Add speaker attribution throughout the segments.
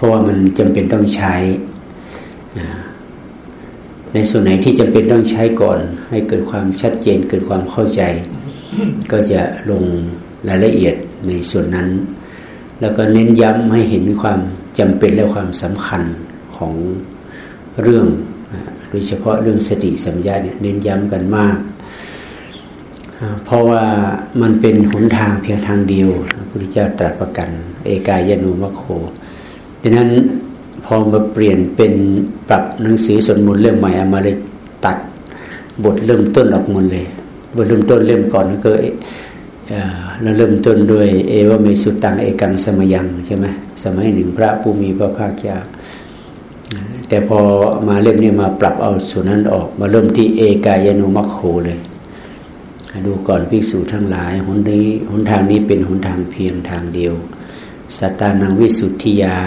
Speaker 1: ราะว่ามันจำเป็นต้องใช้ ในส่วนไหนที่จำเป็นต้องใช้ก่อน ให้เกิดความชัดเจนเกิดความเข้าใจ ก็จะลงรายละเอียดในส่วนนั้น แล้วก็เน้นย้ำให้เห็นความจำเป็นและความสำคัญของเรื่องโดยเฉพาะเรื่องสติสัมยาเนี่ยเน้นย้ำกันมาก เพราะว่ามันเป็นหนทางเพียงทางเดียวพระพุทธเจ้าตรัสประกัน เอกายนุมโค ดังนั้นพอมาเปลี่ยนเป็นปรับหนังสือสวดมนต์เล่มใหม่เอามาเลยตัดบทเริ่มต้นออกหมดเลย บทเริ่มต้นเล่มก่อนก็เราเริ่มต้นด้วย เอวเมสุตังเอกังสมยังใช่ไหมสมัยหนึ่งพระผู้มีพระภาคเจ้าแต่พอมาเล่มนี้มาปรับเอาส่วนนั้นออกมาเริ่มที่เอกายนุมัคโคเลย ดูก่อนภิกษุทั้งหลายหนนี้หนทางนี้เป็นหนทางเพียงทางเดียว สตานังวิสุทธิยา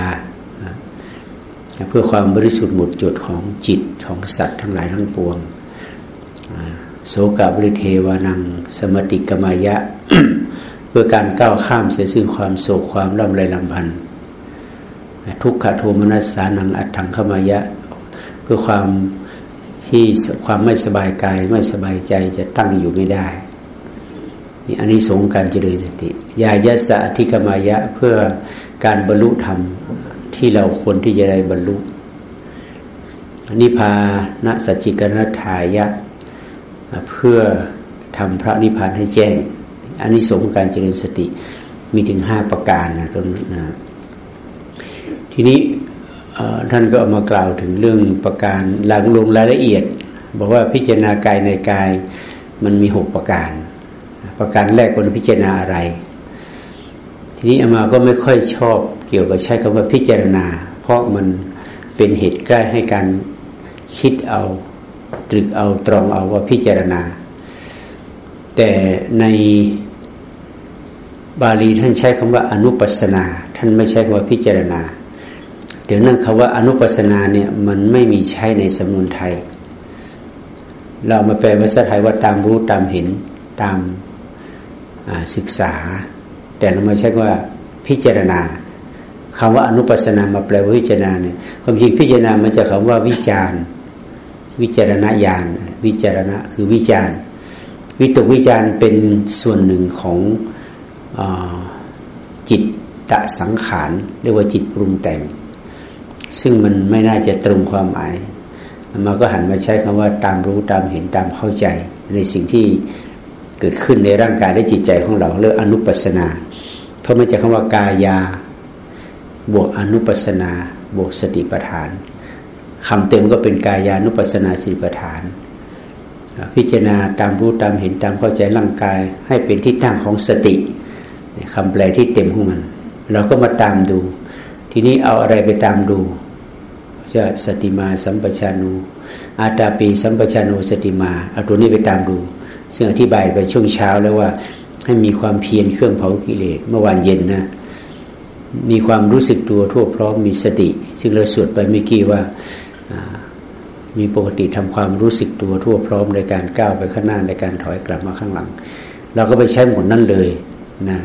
Speaker 1: เพื่อความบริสุทธิ์หมดจดของจิตของสัตว์ทั้งหลายทั้งปวง โสกบริเทวานัง สมติกมายะ เพื่อการก้าวข้ามเสียซึ่งความโศกความลำไรลำพันธ์ทุกขโทมนัสสานังอัตถังขมายะ เพื่อความที่ความไม่สบายกายไม่สบายใจจะตั้งอยู่ไม่ได้ นี่อันนี้สงการเจริญสติ ยายะสะอธิกมายะเพื่อการบรรลุธรรมที่เราควรที่จะได้บรรลุนิพพานสัจจิกรณทายะ เพื่อทำพระนิพพานให้แจ้งอันนี้สงการเจริญสติมีถึงห้าประการนะตรงนะทีนี้ท่านก็เอามากล่าวถึงเรื่องประการหลังลงรายละเอียด บอกว่าพิจารณากายในกายมันมีหกประการ ประการแรกคนพิจารณาอะไร ทีนี้อามาก็ไม่ค่อยชอบเกี่ยวกับใช้คำว่าพิจารณา เพราะมันเป็นเหตุใกล้ให้การคิดเอาตรึกเอาตรองเอาว่าพิจารณา แต่ในบาลีท่านใช้คำว่าอนุปัสนา ท่านไม่ใช้คำว่าพิจารณา เดี๋ยวนั่นคำว่าอนุปัสนาเนี่ยมันไม่มีใช้ในสำนวนไทย เรามาแปลภาษาไทยว่าตามรู้ตามเห็นตามศึกษา แต่เราม่ใช่ว่าพิจารณาคำว่าอนุปัสนามาแปลว่าพิจารณาเนี่ยความจริงพิจารณามันจะคำว่าวิจารวิจารณญาณวิจารณะคือวิจารวิตกวิจารเป็นส่วนหนึ่งของอจิตตะสังขารเรียกว่าจิตปรุงแต่ง ซึ่งมันไม่น่าจะตรงความหมายมาก็หันมาใช้คำว่าตามรู้ตามเห็นตามเข้าใจ ในสิ่งที่เกิดขึ้นในร่างกายและจิตใจของเราเรียกอนุปัสนา เพราะมันจะคำว่ากายา บวกอนุปัสนา บวกสติปัฏฐานคำเต็มก็เป็นกายานุปัสนาสติปัฏฐาน พิจารณาตามรู้ตามเห็นตามเข้าใจร่างกาย ให้เป็นที่ตั้งของสติคำแปลที่เต็มของมัน เราก็มาตามดู ทีนี้เอาอะไรไปตามดูจะสติมาสัมปชานุอาตาปีสัมปชานุสติมาเอาตัวนี้ไปตามดู ซึ่งอธิบายไปช่วงเช้าแล้วว่า ให้มีความเพียรเครื่องเผากิเลสเมื่อวานเย็นนะมีความรู้สึกตัวทั่วพร้อมมีสติ ซึ่งเราสวดไปเมื่อกี้ว่ามีปกติทำความรู้สึกตัวทั่วพร้อมในการก้าวไปข้างหน้าในการถอยกลับมาข้างหลัง เราก็ไปใช้หมดนั่นเลยนะ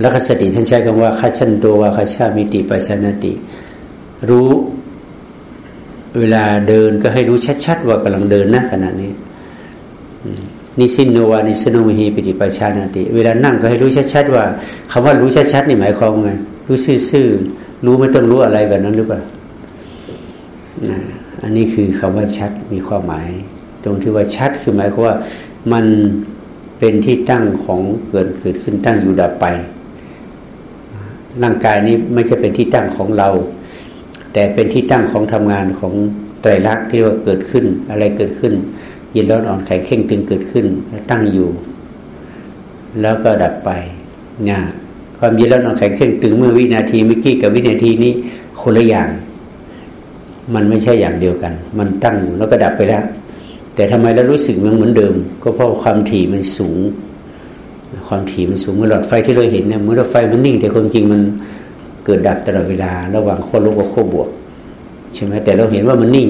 Speaker 1: แล้วคสติท่านใช้คำว่าข้าชันตัวว่าข้าชามิติปัชนติ รู้เวลาเดินก็ให้รู้ชัดๆ ว่ากำลังเดินนะขณะนี้ นิสินโนวานิสโนมหีปิติปัชานาติ เวลานั่งก็ให้รู้ชัดๆว่าคำว่ารู้ชัดๆนี่หมายความไงรู้ซื่อๆรู้ไม่ต้องรู้อะไรแบบนั้นหรือเปล่าอันนี้คือคำว่าชัดมีความหมาย ตรงที่ว่าชัดคือหมายความว่ามันเป็นที่ตั้งของเกิดเกิดขึ้นตั้งอยู่ดับไป ร่างกายนี้ไม่ใช่เป็นที่ตั้งของเรา แต่เป็นที่ตั้งของทำงานของไตรลักษณ์ที่ว่าเกิดขึ้นอะไรเกิดขึ้น เย็นร้อนอ่อนแข็งเข่งตึงเกิดขึ้นตั้งอยู่ แล้วก็ดับไปงาความเย็นร้อนอ่อนแข็งเข่งตึงเมื่อวินาทีเมื่อกี้กับวินาทีนี้คนละอย่าง มันไม่ใช่อย่างเดียวกัน มันตั้งแล้วก็ดับไปแล้ว แต่ทำไมเรารู้สึกมันเหมือนเดิม ก็เพราะความถี่มันสูง ความถี่มันสูงเมื่อหลอดไฟที่เราเห็นเนี่ยเมื่อหลอดไฟมันนิ่ง แต่ความจริงมันเกิดดับตลอดเวลา ระหว่างขั้วลบกับขั้วบวกใช่ไหมแต่เราเห็นว่ามันนิ่ง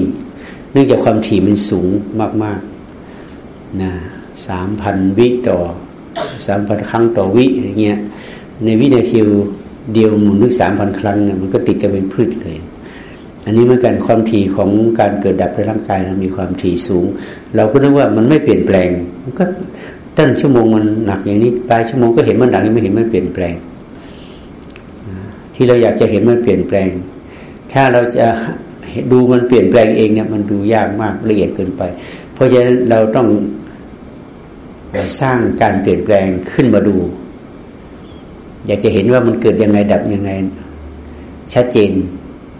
Speaker 1: เนื่องจากความถี่มันสูงมาก นะสามพันวิต่อสามพันครั้งต่อวิอย่างเงี้ยในวินาทีเดียวหมุนนึกสามพันครั้งเนี่ยมันก็ติดกันเป็นพืชเลย อันนี้เมื่อกันความถี่ของการเกิดดับในร่างกายเรามีความถี่สูง เราก็นึกว่ามันไม่เปลี่ยนแปลงมันก็ตั้งชั่วโมงมันหนักอย่างนี้ปลายชั่วโมงก็เห็นมันหนักไม่เห็นมันเปลี่ยนแปลง ที่เราอยากจะเห็นมันเปลี่ยนแปลง ถ้าเราจะดูมันเปลี่ยนแปลงเองเนี่ยมันดูยากมากละเอียดเกินไป เพราะฉะนั้นเราต้อง สร้างการเปลี่ยนแปลงขึ้นมาดู อยากจะเห็นว่ามันเกิดยังไงดับยังไง ชัดเจน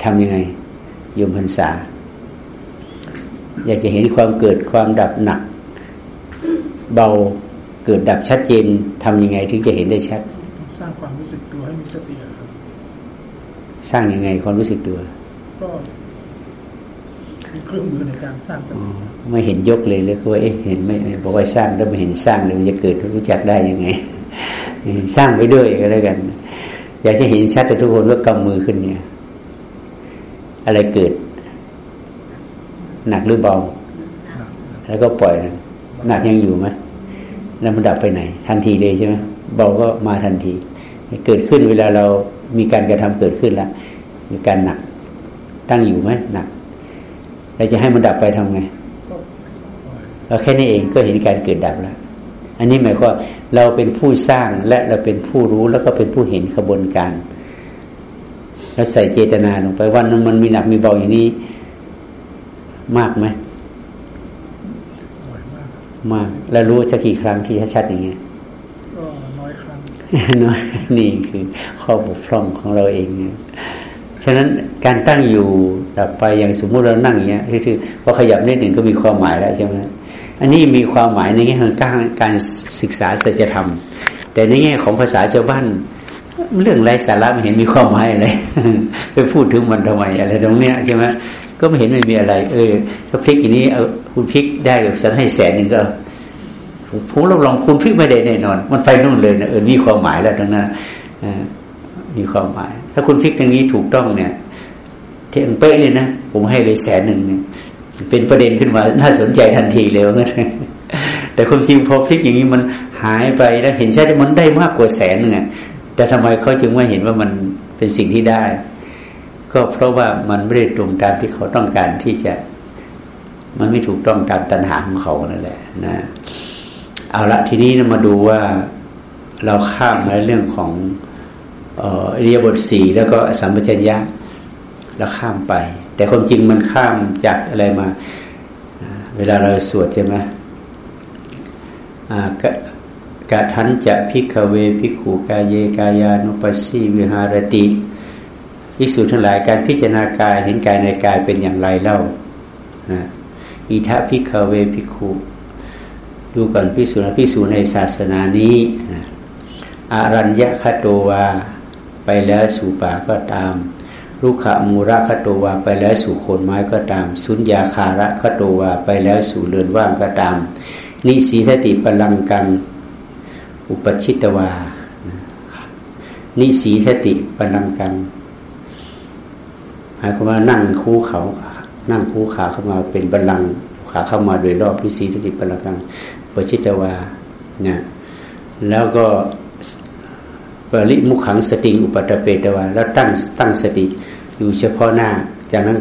Speaker 1: ทำยังไงยมพรรษา อยากจะเห็นความเกิดความดับหนัก เบาเกิดดับชัดเจนทำยังไงถึงจะเห็นได้ชัด
Speaker 2: สร้างความรู้สึกตัวให้มีสติครับ
Speaker 1: สร้างยังไงความรู้สึกตัว
Speaker 2: ก็มี เครื่องมือในการสร้างสติ
Speaker 1: ไม่เห็นยกเลยเลยก็ว่าเอ๊ะเห็นไม่บอกว่าสร้างแล้วไม่เห็นสร้างเลยมันจะเกิดรู้จักได้ยังไง สร้างไปด้วยก็แล้วกัน อยากจะเห็นชัดแต่ทุกคนก็กำมือขึ้นเนี่ย อะไรเกิด หนักหรือเบาแล้วก็ปล่อยหนักยังอยู่ไหมแล้วมันดับไปไหน ทันทีเลยใช่ไหมเบาก็มาทันที เกิดขึ้นเวลาเรามีการกระทำเกิดขึ้นแล้วมีการหนัก ตั้งอยู่ไหมหนัก เราจะให้มันดับไปทำไง
Speaker 2: ก็ปล่อย
Speaker 1: เราแค่นี้เองก็เห็นการเกิดดับแล้ว อันนี้หมายความว่าเราเป็นผู้สร้างและเราเป็นผู้รู้แล้วก็เป็นผู้เห็นขบวนการแล้วใส่เจตนาลงไปวันนึงมันมีหนักมีเบาอย่างนี้ มากไหม
Speaker 2: ปล่อยมากครับ
Speaker 1: มาก แล้วรู้สักกี่ครั้งที่ชัดๆอย่างเงี้ย
Speaker 2: ก็น้อยครั้ง
Speaker 1: น้อยนี่คือข้อบกพร่องของเราเองเนี่ย ฉะนั้นการตั้งอยู่ดับไปอย่างสมมุติเรานั่งอย่างเงี้ยคือพอขยับนิดหนึ่งก็มีความหมายแล้วใช่ไหมอันนี้มีความหมายในแง่ของการการศึกษาสัจธรรม แต่ในแง่ของภาษาชาวบ้านเรื่องไร้สาระไม่เห็นมีความหมายอะไรไปพูดถึงมันทำไมอะไรตรงเนี้ยใช่ไหมก็ไม่เห็นมันมีอะไร เออถ้าพลิกอย่างนี้เอาคุณพลิกได้ฉันให้แสนหนึ่งก็ผมรับรองคุณพลิกไม่ได้แน่นอน มันไปนู่นเลยนะเออมีความหมายแล้วตรงนั้นมีความหมาย ถ้าคุณพลิกตรงนี้ถูกต้องเนี่ย เที่ยงเป๊ะเลยนะผมให้เลยแสนหนึ่งเนี่ยเป็นประเด็นขึ้นมาน่าสนใจทันทีเลยว่างั้นแต่ความจริงพอพลิกอย่างนี้มันหายไปแล้วเห็นชัดว่ามันได้มากกว่าแสนหนึ่งแต่ทำไมเขาจึงไม่เห็นว่ามันเป็นสิ่งที่ได้ ก็เพราะว่ามันไม่ได้ตรงตามที่เขาต้องการที่จะ มันไม่ถูกต้องตามตัณหาของเขานั่นแหละ นะ เอาละทีนี้มาดูว่าเราข้ามมาเรื่องของ อริยบทสี่แล้วก็สัมปชัญญะเราข้ามไป แต่ความจริงมันข้ามจากอะไรมา เวลาเราสวดใช่ไหมกะกะทันจะพิกเวพิกขุกายเยกายานุปัสสีวิหารติภิกษุทั้งหลายการพิจารณากายเห็นกายในกายเป็นอย่างไรเล่านะอิทะพิกเวพิกขุดูก่อนพิสูจน์พิสูจน์ในศาสนานี้อารัญญคโตวา ไปแล้วสู่ป่าก็ตามลูกขมูระคโตวาไปแล้วสู่โคนไม้ก็ตาม สุญญาคาระคโตวาไปแล้วสู่เรือนว่างก็ตาม นิสีสติปลังกังอุปชิตวา นิสีสติปลังกังหมายความว่านั่งคู่เขา นั่งคู่ขาเข้ามาเป็นบัลลังขาเข้ามาโดยรอบนิสีสติปลังกังอุปชิตวาเนี่ยแล้วก็ ริมุขังสติอุปตเปตวาแล้วตั้งตั้งสติ อยู่เฉพาะหน้า จากนั้น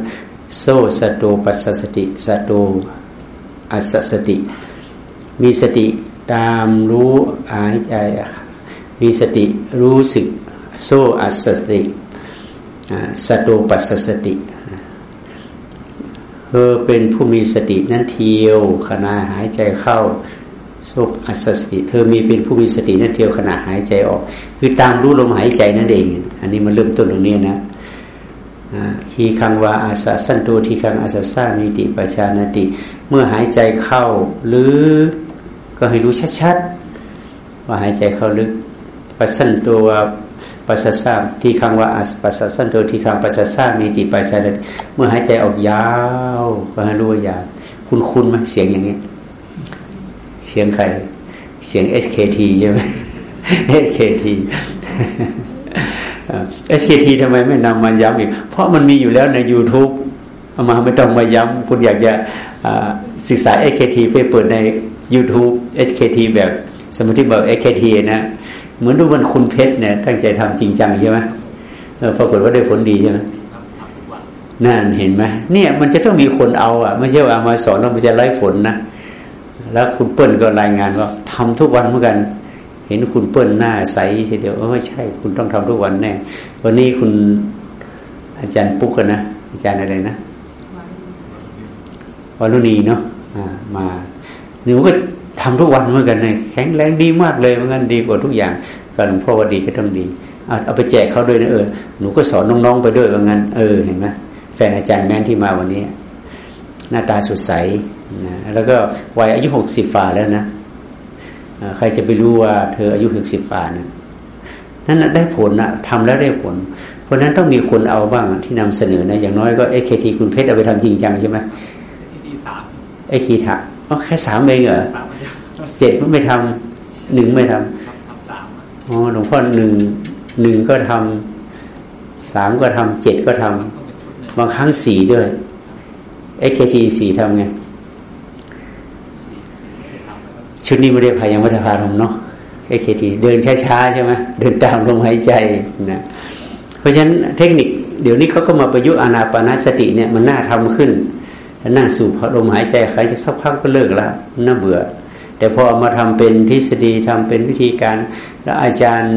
Speaker 1: โซสโตปัสสติสโตอัสสติ มีสติตามรู้หายใจมีสติรู้สึกโซอัสสติสโตปัสสสติเธอเป็นผู้มีสตินั้นเที่ยวขณะหายใจเข้า สุอัสสติ เธอมีเป็นผู้มีสตินั้นเทียวขณะหายใจออก คือตามรู้ลมหายใจนั่นเอง อันนี้มันเริ่มต้นตรงนี้นะทีคังวาอาสะสันโตทีคังอาสะสามิติปชานติ เมื่อหายใจเข้าลึกก็ให้รู้ชัดๆว่าหายใจเข้าลึกปัสสันโตวปัสสะสาทีคังวาอัสปัสสะสันโตทีคังปัสสะสามีติปัจจายเมื่อหายใจออกยาว ก็ให้รู้ว่ายาวคุณคุณไหมเสียงอย่างนี้ เสียงใคร เสียง SKT ใช่ไหม SKT SKT ทำไมไม่นำมาย้ำอีก เพราะมันมีอยู่แล้วใน YouTube เอามาไม่ต้องมาย้ำคุณอยากจะศึกษา SKT ไปเปิดใน YouTube SKT แบบสมมติบอก SKT นะเหมือนดูมันคุณเพชรเนี่ยตั้งใจทำจริงจังใช่ไหมปรากฏว่าได้ผลดีใช่ไหมนั่นเห็นไหมเนี่ยมันจะต้องมีคนเอาอะ ไม่ใช่ว่ามาสอนแล้วมันจะไร้ผลนะ แล้วคุณเปิ้ลก็รายงานว่าทำทุกวันเหมือนกัน เห็นคุณเปิ้ลหน้าใสทีเดียวเออใช่ คุณต้องทำทุกวันแน่วันนี้คุณอาจารย์ปุ๊กนะอาจารย์อะไรนะวรุณีเนาะมาหนูก็ทำทุกวันเหมือนกันเลยแข็งแรงดีมากเลยเหมือนกันดีกว่าทุกอย่างก็หลวงพ่อว่าดีก็ต้องดีเอาเอาไปแจกเขาด้วยนะเออหนูก็สอนน้องๆไปด้วยเหมือนกันเออเห็นไหมแฟนอาจารย์แม่นที่มาวันนี้ หน้าตาสดใสนะแล้วก็วัยอายุหกสิบฝ่าแล้วนะใครจะไปรู้ว่าเธออายุหกสิบฝ่านะนั่นได้ผลนะทำแล้วได้ผล เพราะนั้นต้องมีคนเอาบ้างที่นำเสนอนะอย่างน้อยก็เอเคทีคุณเพชรเอาไปทำจริงจังใช่ไหมเอคีถักอ๋อแค่สามเองเหรอเจ็ดไม่ทำหนึ่งไม่ทำอ๋อหลวงพ่อหนึ่งหนึ่งก็ทำสามก็ทำเจ็ดก็ทำบางครั้งสี่ด้วย เอเคทีสี่ทำไง ชุดนี้ไม่ได้พายังไม่ได้พาทำเนาะเอเคทีเดินช้าๆใช่ไหมเดินตามลมหายใจนะเพราะฉะนั้นเทคนิคเดี๋ยวนี้เขาก็มาประยุกต์อานาปานสติเนี่ยมันน่าทำขึ้นนั่งสูบลมหายใจใครจะสักพักก็เลิกละน่าเบื่อ แต่พอเอามาทำเป็นทฤษฎีทำเป็นวิธีการ แล้วอาจารย์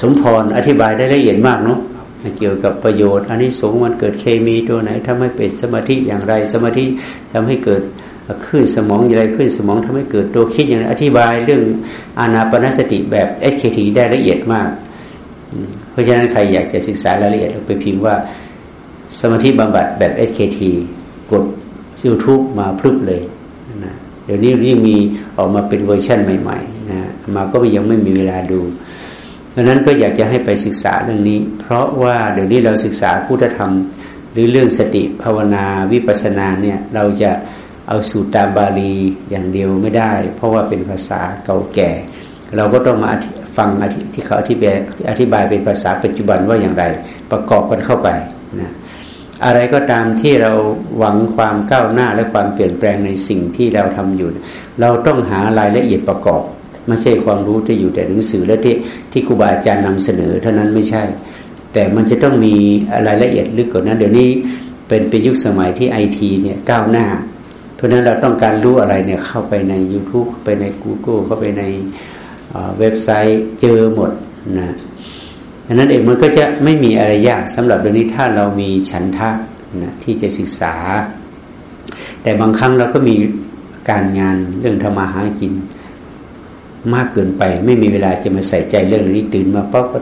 Speaker 1: สมพรอธิบายได้ละเอียดมากเนาะ เกี่ยวกับประโยชน์อันนี้สงมันเกิดเคมีตัวไหนทำให้เป็นสมาธิอย่างไร สมาธิทำให้เกิดขึ้นสมองอย่างไรขึ้นสมองทำให้เกิดตัวคิดอย่างไรอธิบายเรื่องอานาปนสติแบบ SKT ได้ละเอียดมาก เพราะฉะนั้นใครอยากจะศึกษารายละเอียดไปพิมพ์ว่าสมาธิบำบัดแบบ SKT กดยูทูบมาพรึบเลยนะเดี๋ยวนี้นี่มีออกมาเป็นเวอร์ชันใหม่ๆนะมาก็ยังไม่มีเวลาดู ดังนั้นก็อยากจะให้ไปศึกษาเรื่องนี้ เพราะว่าเดี๋ยวนี้เราศึกษาพุทธธรรม หรือเรื่องสติภาวนาวิปัสสนาเนี่ยเราจะเอาสูตรตามบาลีอย่างเดียวไม่ได้ เพราะว่าเป็นภาษาเก่าแก่ เราก็ต้องมาฟังที่เขาอธิบายอธิบายเป็นภาษาปัจจุบันว่าอย่างไร ประกอบกันเข้าไปนะอะไรก็ตามที่เราหวังความก้าวหน้าและความเปลี่ยนแปลงในสิ่งที่เราทำอยู่ เราต้องหารายละเอียดประกอบ ไม่ใช่ความรู้ที่อยู่แต่หนังสือและที่ที่ครูบาอาจารย์นำเสนอ เท่านั้นไม่ใช่ แต่มันจะต้องมีรายละเอียดลึกกว่านั้น เดี๋ยวนี้เป็นเป็นยุคสมัยที่ไอทีเนี่ยก้าวหน้า เพราะนั้นเราต้องการรู้อะไรเนี่ยเข้าไปใน YouTube ไปใน Google เข้าไปในเว็บไซต์เจอหมดนะดังนั้นเองมันก็จะไม่มีอะไรยากสำหรับเดี๋ยวนี้ถ้าเรามีฉันทะนะที่จะศึกษา แต่บางครั้งเราก็มีการงานเรื่องธรรมาหากิน มากเกินไป ไม่มีเวลาจะมาใส่ใจเรื่องนี้ตื่นมาปั๊บก็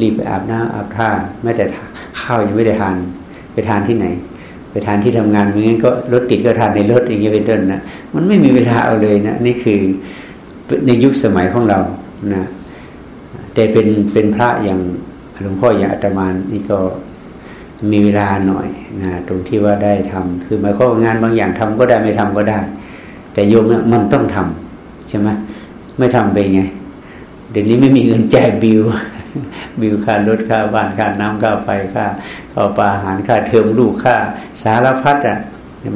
Speaker 1: รีบไปอาบน้ำอาบท่าไม่แต่ข้าวยังไม่ได้ทานไปทานที่ไหน ไปทานที่ทำงานไม่งั้นก็รถติดก็ทานในรถอย่างเงี้ยเป็นต้นนะมันไม่มีเวลาเอาเลยนะนี่คือในยุคสมัยของเรานะแต่เป็นเป็นพระอย่างหลวงพ่ออย่างอาตมานี่ก็มีเวลาหน่อยนะตรงที่ว่าได้ทำคือหมายความว่างานบางอย่างทำก็ได้ไม่ทำก็ได้ แต่โยมเนี่ยมันต้องทำใช่ไหม ไม่ทำไปไง เดี๋ยวนี้ไม่มีเงินแจกบิวบิวค่ารถค่าบ้านค่าน้ำค่าไฟค่าข้าวปลาอาหารค่าเทอมลูกค่า สารพัดอะ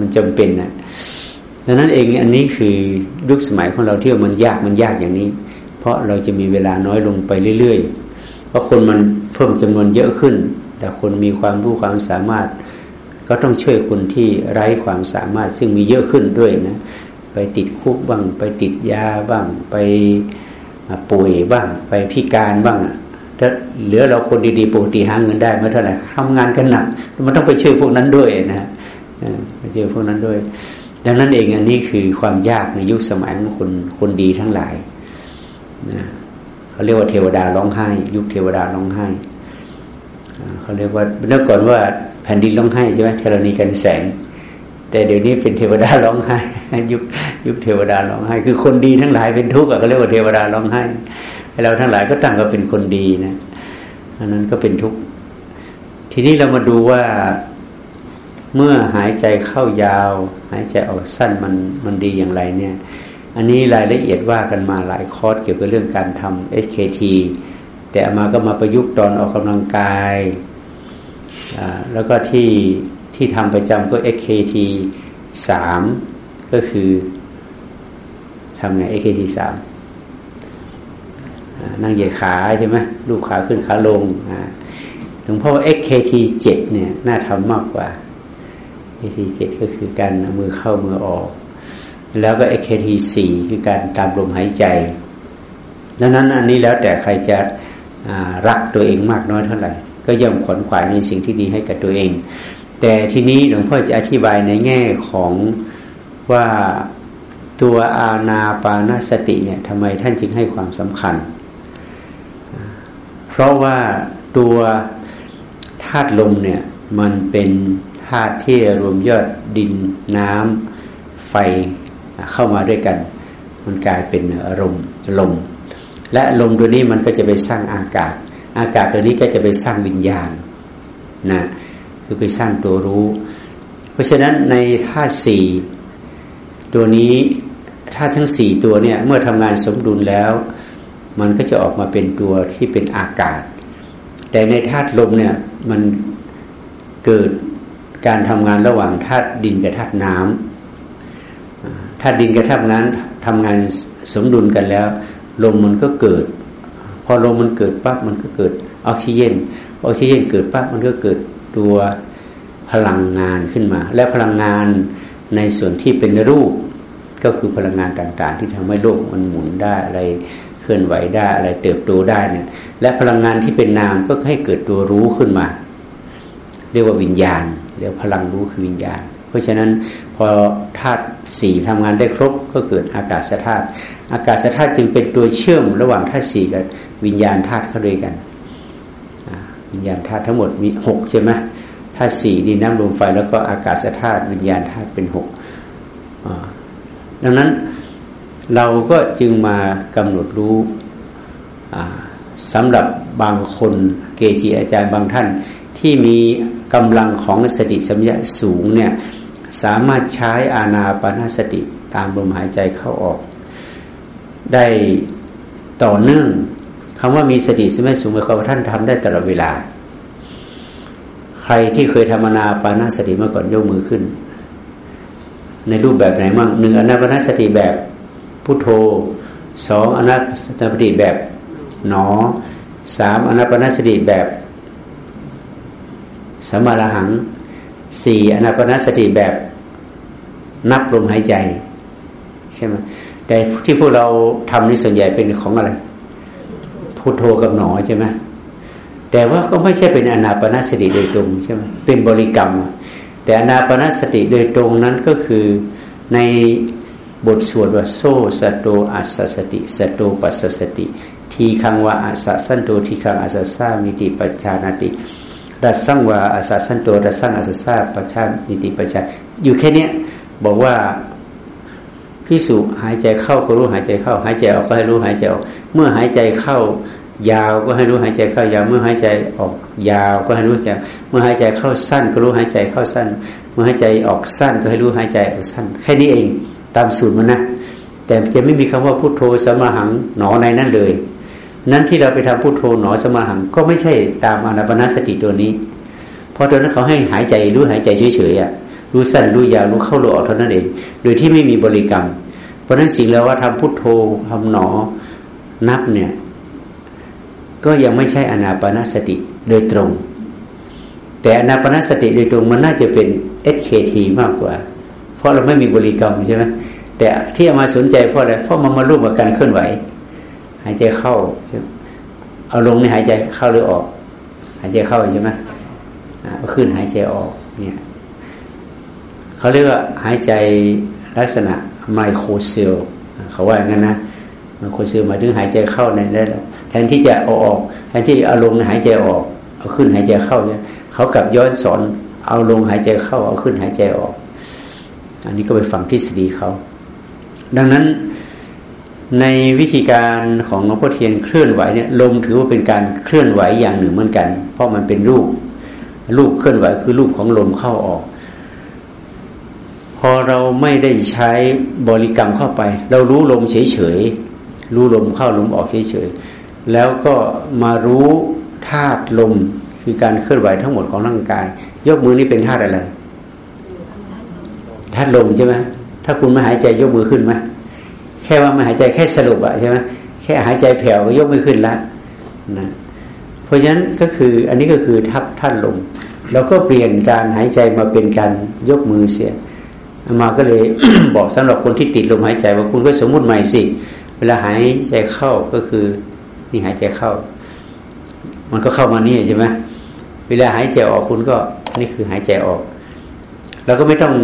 Speaker 1: มันจำเป็นอะดังนั้นเองอันนี้คือยุคสมัยของเราที่มันยากมันยากอย่างนี้ เพราะเราจะมีเวลาน้อยลงไปเรื่อยๆเพราะคนมันเพิ่มจำนวนเยอะขึ้น แต่คนมีความรู้ความสามารถ ก็ต้องช่วยคนที่ไร้ความสามารถซึ่งมีเยอะขึ้นด้วยนะ ไปติดคุกบ้าง ไปติดยาบ้าง ไปป่วยบ้าง ไปพิการบ้างถ้าเหลือเราคนดีๆปกติหาเงินได้เมื่อเท่าไหร่ทำงานกันหนัก มันต้องไปช่วยพวกนั้นด้วยนะไปเจอพวกนั้นด้วย ดังนั้นเองอันนี้คือความยากในยุคสมัยของคนคนดีทั้งหลายนะเขาเรียกว่าเทวดาร้องไห้ ยุคเทวดาร้องไห้เขาเรียกว่าเมื่อก่อนว่าแผ่นดินร้องไห้ใช่ไหมเทรณีกันแสง แต่เดี๋ยวนี้เป็นเทวดาร้องไห้ยุคยุคเทวดาร้องไห้ คือคนดีทั้งหลายเป็นทุกข์ก็เรียกว่าเทวดาร้องไห้เราทั้งหลายก็ตั้งก็เป็นคนดีนะอันนั้นก็เป็นทุกข์ทีนี้เรามาดูว่าเมื่อหายใจเข้ายาว หายใจออกสั้นมันมันดีอย่างไรเนี่ย อันนี้รายละเอียดว่ากันมาหลายคอร์สเกี่ยวกับเรื่องการทำ SKT แต่มาก็มาประยุกต์ตอนออกกำลังกาย แล้วก็ที่ ที่ทำประจำก็ XKT สามก็คือทำไง XKT สามนั่งเหยียดขาใช่ไหมลูกขาขึ้นขาลงหลวงพ่อ XKT 7เนี่ยน่าทำมากกว่า XKT 7ก็คือการมือเข้ามือออก แล้วก็ XKT 4คือการตามลมหายใจดังนั้นอันนี้แล้วแต่ใครจะรักตัวเองมากน้อยเท่าไหร่ ก็ย่อมขวนขวายในสิ่งที่ดีให้กับตัวเอง แต่ทีนี้หลวงพ่อจะอธิบายในแง่ของว่าตัวอาณาปานสติเนี่ยทำไมท่านจึงให้ความสำคัญ เพราะว่าตัวธาตุลมเนี่ยมันเป็นธาตุที่รวมยอดดินน้ำไฟเข้ามาด้วยกัน มันกลายเป็นลมลม และลมตัวนี้มันก็จะไปสร้างอากาศ อากาศตัวนี้ก็จะไปสร้างวิญญาณนะ คือไปสร้างตัวรู้ เพราะฉะนั้นในธาตุสี่ตัวนี้ถ้าทั้งสี่ตัวเนี่ยเมื่อทำงานสมดุลแล้ว มันก็จะออกมาเป็นตัวที่เป็นอากาศ แต่ในธาตุลมเนี่ยมันเกิดการทำงานระหว่างธาตุดินกับธาตุน้ำธาตุดินกับธาตุน้ำทำงานสมดุลกันแล้ว ลมมันก็เกิด พอลมมันเกิดปั๊บมันก็เกิดออกซิเจนออกซิเจนเกิดปั๊บมันก็เกิด ตัวพลังงานขึ้นมา และพลังงานในส่วนที่เป็นรูป ก็คือพลังงานต่างๆ ที่ทำให้โลกมันหมุนได้อะไรเคลื่อนไหวได้อะไรเติบโตได้เนี่ยและพลังงานที่เป็นนามก็ให้เกิดตัวรู้ขึ้นมา เรียกว่าวิญญาณเรียกพลังรู้คือวิญญาณ เพราะฉะนั้นพอธาตุสี่ทำงานได้ครบก็เกิดอากาศธาตุอากาศธาตุจึงเป็นตัวเชื่อมระหว่างธาตุสี่กับวิญญาณธาตุเข้าด้วยกัน วิญญาณธาตุทั้งหมดมีหกใช่ไหมธาตุสี่ดินน้ำลมไฟแล้วก็อากาศธาตุวิญญาณธาตุเป็นหกดังนั้นเราก็จึงมากำหนดรู้สำหรับบางคนเกจิอาจารย์บางท่าน ที่มีกำลังของสติสัมยาสูงเนี่ยสามารถใช้อาณาปณสติตามลมหายใจเข้าออก ได้ต่อเนื่อง คำว่ามีสติสัมยสูงหมายความว่าท่านทำได้ตลอดเวลา ใครที่เคยทำอานาปานาสติมาก่อนยกมือขึ้น ในรูปแบบไหนมั่งหนึ่งอนาปานาสติแบบพุทโธสองอนาปานาสติแบบหนอสามอนาปานาสติแบบสมาลหังสี่อนาปนาสติแบบนับลมหายใจ ใช่ไหมแต่ที่พวกเราทำนี่ส่วนใหญ่เป็นของอะไร พุทโธกับหนอใช่ไหมแต่ว่าก็ไม่ใช่เป็นอนาปนสติโดยตรงใช่ไหมเป็นบริกรรม แต่อนาปนสติโดยตรงนั้นก็คือในบทสวดว่าโซสโตอัสสติสโตปัสสติ ทีคังว่าอัสสันโตทีคังอัสสามิติปัจจานติดัสังว่าอัสสันโตดัสังอัสสาปัจจามิติปัจจาอยู่แค่นี้บอกว่า พิสุหายใจเข้าก็รู้หายใจเข้า หายใจออกก็ให้รู้หายใจออก เมื่อหายใจเข้ายาวก็ให้รู้หายใจเข้ายาว เมื่อหายใจออกยาวก็ให้รู้ใจ เมื่อหายใจเข้าสั้นก็รู้หายใจเข้าสั้น เมื่อหายใจออกสั้นก็ให้รู้หายใจออกสั้น แค่นี้เองตามสูตรมันนะ แต่จะไม่มีคำว่าพุโทโธสมาหังหนอในนั้นเลย นั้นที่เราไปทำพุโทโธหนอสมาหังก็ไม่ใช่ตามอนาปนาสติตัวนี้ เพราะตัวนั้นเขาให้หายใจรู้หายใจเฉยๆอะ รู้สั้นรู้ยาวรู้เข้ารู้ออกเท่านั้นเอง โดยที่ไม่มีบริกรรม เพราะนั้นสิ่งแล้วว่าทำพุทโธทำหนอนับเนี่ย ก็ยังไม่ใช่อนาปนาสติโดยตรง แต่อนาปนาสติโดยตรงมันน่าจะเป็น SKT มากกว่า เพราะเราไม่มีบริกรรมใช่ไหมแต่ที่เอามาสนใจเพราะอะไรเพราะมันมารูปกับการเคลื่อนไหว หายใจเข้าใช่เอาลงในหายใจเข้าหรือออก หายใจเข้าใช่ไหมขึ้นหายใจออกเนี่ย เขาเรียกว่าหายใจลักษณะไมโครเซลเขาว่าอย่างนั้นนะไมโครเซลหมายถึงหายใจเข้าในได้แล้วแทนที่จะเอาออกแทนที่เอาลงหายใจออก เอาขึ้นหายใจเข้าเนี่ยเขากลับย้อนสอนเอาลงหายใจเข้า เอาขึ้นหายใจออก อันนี้ก็ไปฟังทฤษฎีเขาดังนั้นในวิธีการของหลวงพ่อเทียนเคลื่อนไหวเนี่ยลมถือว่าเป็นการเคลื่อนไหวอย่างหนึ่งเหมือนกัน เพราะมันเป็นรูป รูปเคลื่อนไหวคือรูปของลมเข้าออก พอเราไม่ได้ใช้บริกรรมเข้าไป เรารู้ลมเฉยๆรู้ลมเข้าลมออกเฉยๆแล้วก็มารู้ธาตุลมคือการเคลื่อนไหวทั้งหมดของร่างกาย ยกมือนี่เป็นธาตุอะไรธาตุลมใช่ไหมถ้าคุณไม่หายใจยกมือขึ้นไหมแค่ว่าไม่หายใจแค่สรุปอะใช่ไหมแค่หายใจแผ่วก็ยกไม่ขึ้นละนะเพราะฉะนั้นก็คืออันนี้ก็คือทับท่านลมเราก็เปลี่ยนการหายใจมาเป็นการยกมือเสีย มาก็เลยบอกสำหรับคนที่ติดลมหายใจว่าคุณก็สมมุติใหม่สิ เวลาหายใจเข้าก็คือนี่หายใจเข้า มันก็เข้ามานี่ใช่ไหมเวลาหายใจออกคุณก็นี่คือหายใจออกเราก็ไม่ต้อง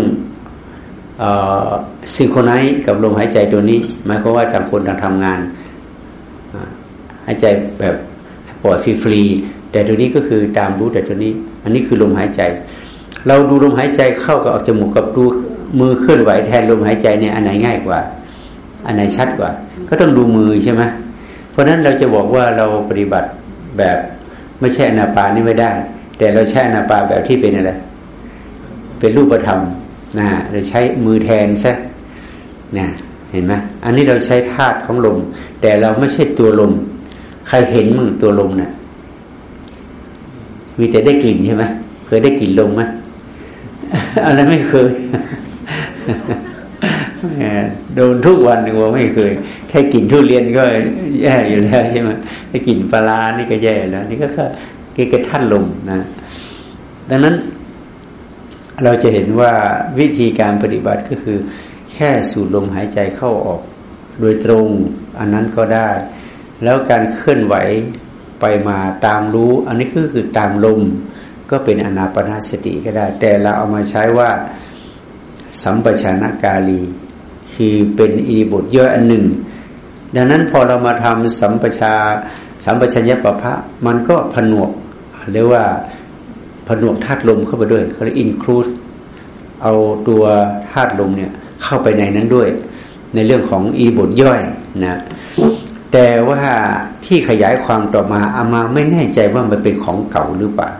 Speaker 1: ซิงโครไนซ์กับลมหายใจตัวนี้หมายความว่าต่างคนต่างทำงานหายใจแบบปล่อยฟรีๆแต่ตัวนี้ก็คือตามรู้แต่ตัวนี้ อันนี้คือลมหายใจ เราดูลมหายใจเข้ากับออกจมูกกับดู มือเคลื่อนไหวแทนลมหายใจเนี่ยอันไหนง่ายกว่า อันไหนชัดกว่า ก็ต้องดูมือใช่ไหมเพราะฉะนั้นเราจะบอกว่าเราปฏิบัติแบบไม่ใช่อนาปานี่ไม่ได้ แต่เราใช้อนาปาแบบที่เป็นอะไรเป็นรูปธรรมนะเราใช้มือแทนซะนะเห็นไหมอันนี้เราใช้ธาตุของลม แต่เราไม่ใช่ตัวลม ใครเห็นมึงตัวลมนะ่ยมีแต่ได้กลิ่นใช่ไหมเคยได้กลิ่นลมไหมอะไรไม่เคย โดนทุกวันหนึ่งว่าไม่เคย แค่กินทุเรียนก็แย่อยู่แล้วใช่ไหมแค่กินปลานี่ก็แย่แล้ว นี่ก็แค่แค่ท่านลมนะ ดังนั้น เราจะเห็นว่าวิธีการปฏิบัติก็คือ แค่สูดลมหายใจเข้าออก โดยตรงอันนั้นก็ได้ แล้วการเคลื่อนไหวไปมาตามรู้ อันนี้ก็คือตามลมก็เป็นอนาปนาสติก็ได้ แต่เราเอามาใช้ว่า สัมปชานกาลี คือเป็นอีบทย่อยอันหนึ่ง ดังนั้นพอเรามาทำสัมปชาสัมปชัญญะปะพะมันก็ผนวกเรียกว่าผนวกธาตุลมเข้าไปด้วยเขาเรียกอินคลูดเอาตัวธาตุลมเนี่ยเข้าไปในนั้นด้วย ในเรื่องของอีบทย่อยนะแต่ว่าที่ขยายความต่อมาอามาไม่แน่ใจว่ามันเป็นของเก่าหรือเปล่า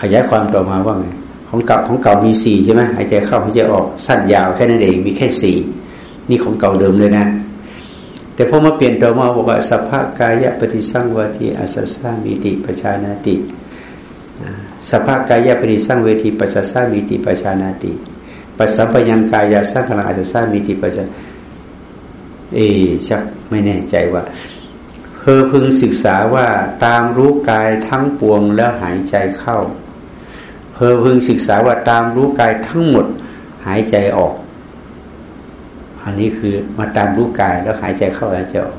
Speaker 1: ขยายความต่อมาว่าไง ของเก่าของเก่ามีสี่ใช่ไหมหายใจเข้าหายใจออกสั้นยาวแค่นั้นเองมีแค่สี่นี่ของเก่าเดิมเลยนะ แต่พอมาเปลี่ยนต่อมาบอกว่าสัพพกายะปฏิสังวติอาสสามิติปชานาติสภาพกายะปริสังเวทีปัสสามิติปชานาติปัสสัมปยังกายสังขลังอาสสามิติปัสเอชักไม่แน่ใจว่าเธอพึงศึกษาว่าตามรู้กายทั้งปวงแล้วหายใจเข้า เธอพึงศึกษาว่าตามรู้กายทั้งหมดหายใจออก อันนี้คือมาตามรู้กายแล้วหายใจเข้าหายใจออก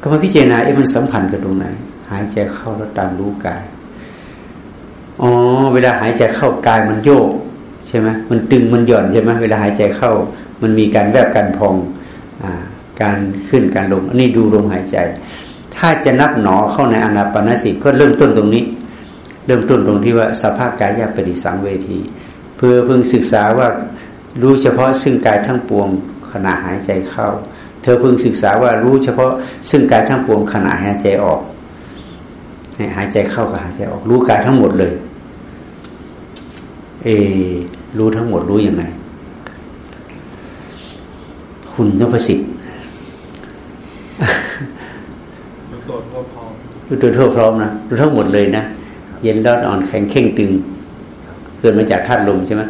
Speaker 1: ก็มาพิจารณาเอ๊ะมันสัมพันธ์กับตรงไหน หายใจเข้าแล้วตามรู้กาย อ๋อ เวลาหายใจเข้ากายมันโยกใช่ไหมมันตึงมันหย่อนใช่ไหมเวลาหายใจเข้า มันมีการแวบการพองอ่าการขึ้นการลง อันนี้ดูลมหายใจ ถ้าจะนับหนอเข้าในอนาปานสติก็เริ่มต้นตรงนี้ เริ่มต้นตรงที่ว่าสภาพกายปฏิสังเวที เพื่อเพิ่งศึกษาว่ารู้เฉพาะซึ่งกายทั้งปวงขณะหายใจเข้า เธอเพิ่งศึกษาว่ารู้เฉพาะซึ่งกายทั้งปวงขณะหายใจออกหายใจเข้ากับหายใจออก รู้กายทั้งหมดเลย เอ รู้ทั้งหมดรู้ยังไง คุณนพสิทธิ์
Speaker 2: รู้ตัวทั่วพร้อม
Speaker 1: รู้ตัวทั่วพร้อมนะรู้ทั้งหมดเลยนะ เย็นร้อนอ่อนแข็งเข่งตึง เกิดมาจากธาตุลมใช่ไหม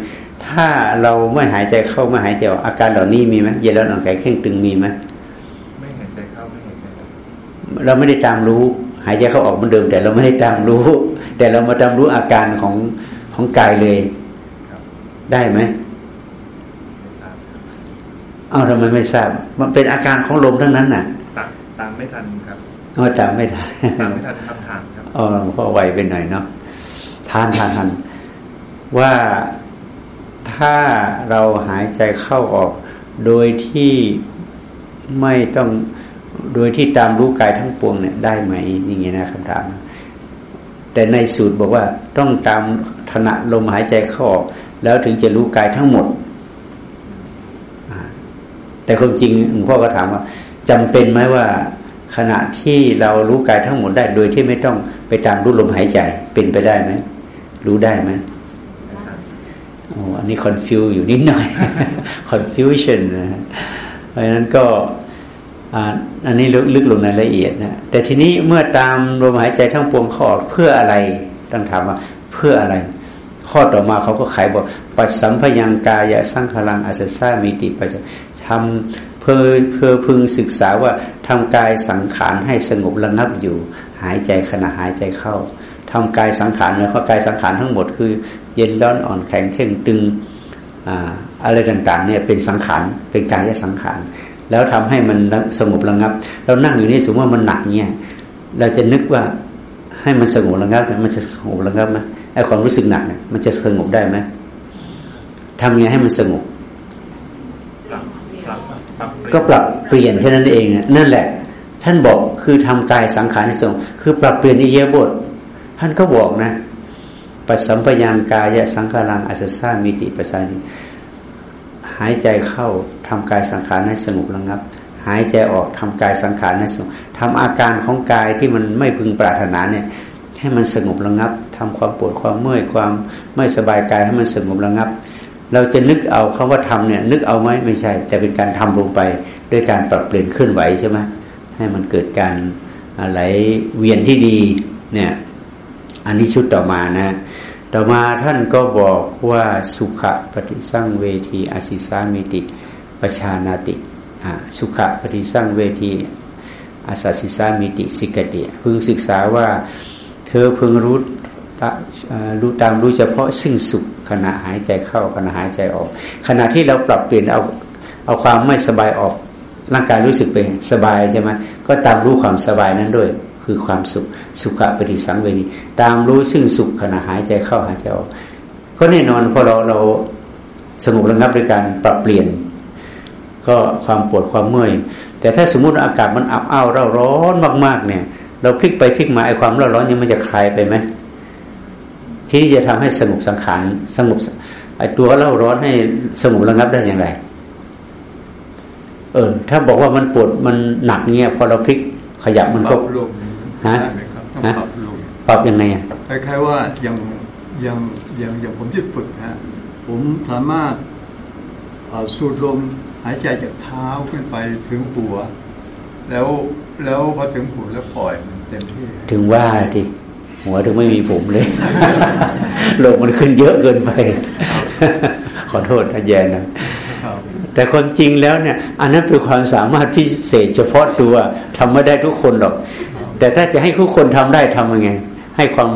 Speaker 1: ถ้าเราไม่หายใจเข้าไม่หายใจออกอาการเหล่านี้มีไหมเย็นร้อนอ่อนแข็งเข่งตึงมีไห
Speaker 2: มไม่หายใจเข้าไม่หายใจออก
Speaker 1: เราไม่ได้ตามรู้ หายใจเข้าออกเหมือนเดิม แต่เราไม่ได้ตามรู้ แต่เรามาตามรู้อาการของของกายเลยได้ไหมเอาทำไมไม่ทราบ มันเป็นอาการของลมทั้งนั้นน่ะ
Speaker 2: ตามไม่ทันครับ
Speaker 1: อ๋อตามไม่ทัน
Speaker 2: ตามไม่ทันคำถาม ครับอ๋
Speaker 1: อพ่อไวไปหน่อยเนาะทานทานทันว่าถ้าเราหายใจเข้าออก โดยที่ไม่ต้องโดยที่ตามรู้กายทั้งปวงเนี่ยได้ไหมนี่ไงนะคำถาม แต่ในสูตรบอกว่าต้องตามถนัดลมหายใจเข้าออกแล้วถึงจะรู้กายทั้งหมด แต่ความจริงหลวงพ่อก็ถามว่าจำเป็นไหมว่า ขณะที่เรารู้กายทั้งหมดได้โดยที่ไม่ต้องไปตามรู้ลมหายใจเป็นไปได้ไหมรู้ได้ไหมโอ้อันนี้คอนฟิวอยู่นิดหน่อยคอนฟิวชันนะเพราะฉะนั้นก็อันนี้ลึกลงในละเอียดนะแต่ทีนี้เมื่อตามลมหายใจทั้งปวงขอดเพื่ออะไรต้องถามว่าเพื่ออะไร ข้อต่อมาเขาก็ขายบอกปัสสัมพยังกายสังขลังอัสสามีติปัจทำ เพอเพื่อพึงศึกษาว่าทำกายสังขารให้สงบระงับอยู่ หายใจขณะหายใจเข้าทำกายสังขารเนี่ยเพราะกายสังขารทั้งหมดคือ เย็นร้อนอ่อนแข็งเข่งตึงอะไรต่างๆเนี่ยเป็นสังขารเป็นกายสังขารแล้วทำให้มันสงบระงับ เรานั่งอยู่นี่สมมติว่ามันหนักเนี่ยเราจะนึกว่าให้มันสงบระงับมันจะสงบระงับไหมไอ้ความรู้สึกหนักเนี่ยมันจะสงบได้ไหมทำไงให้มันสงบ ก็ปรับเปลี่ยนแค่นั้นเองนั่นแหละ ท่านบอกคือทำกายสังขารให้สงคือปรับเปลี่ยนอิเยบท ท่านก็บอกนะปัสสัมปยานกายสังขารังอัสสามิติปัสสานิหายใจเข้าทำกายสังขารให้สงบระงับ หายใจออกทำกายสังขารให้สงบทำอาการของกายที่มันไม่พึงปรารถนาเนี่ยให้มันสงบระงับทำความปวดความเมื่อยความไม่สบายกายให้มันสงบระงับ เราจะนึกเอาคาว่าทำเนี่ย นึกเอาไหมไม่ใช่ แต่เป็นการทำลงไปด้วยการปรับเปลี่ยนเคลื่อนไหวใช่ไหมให้มันเกิดการไหลเวียนที่ดีเนี่ย อันนี้ชุดต่อมานะ ต่อมาท่านก็บอกว่าสุขะปฏิสั่งเวทีอสิสามิติประชานาติสุขะปฏิสั่งเวทีอาสาสิสามิติสิกติพึงศึกษาว่า เธอพึงรู้ รู้ตามรู้เฉพาะซึ่งสุขขณะหายใจเข้าขณะหายใจออก ขณะที่เราปรับเปลี่ยนเอาเอาความไม่สบายออกร่างกายรู้สึกเป็นสบายใช่ไหมก็ตามรู้ความสบายนั้นด้วย คือความสุขสุขะปฏิสังเวนีตามรู้ซึ่งสุขขณะหายใจเข้าหายใจออก ก็แน่นอนพอเราเราสงบระงับด้วยการปรับเปลี่ยน ก็ความปวดความเมื่อย แต่ถ้าสมมุติอากาศมันอับอ้าวเร่าร้อนมากๆเนี่ย เราพลิกไปพลิกมาไอ้ความเร่าร้อนยังมันจะคลายไปไหม ที่จะทำให้สงบสังขารสงบไอ้ตัวเร่าร้อนให้สงบระงับได้อย่างไร เออ ถ้าบอกว่ามันปวดมันหนักเงี้ยพอเราพลิกขยับมันก็
Speaker 2: ฮะปรับลง
Speaker 1: ปรับยังไงอะ
Speaker 2: คล้ายๆว่าอย่างอย่างอย่างอย่างผมที่ฝึกฮะผมสามารถสูดลมหายใจจากเท้าขึ้นไปถึงหัว แล้วแล้วพอถึงหัวแล้วปล่อยมันเต็มที่
Speaker 1: ถึงว่าที หัวถึงไม่มีผมเลยลมมันขึ้นเยอะเกินไป ขอโทษท่านแย่นะแต่คนจริงแล้วเนี่ย อันนั้นเป็นความสามารถพิเศษเฉพาะตัวทำไม่ได้ทุกคนหรอก แต่ถ้าจะให้ทุกคนทำได้ทำยังไง ให้ความ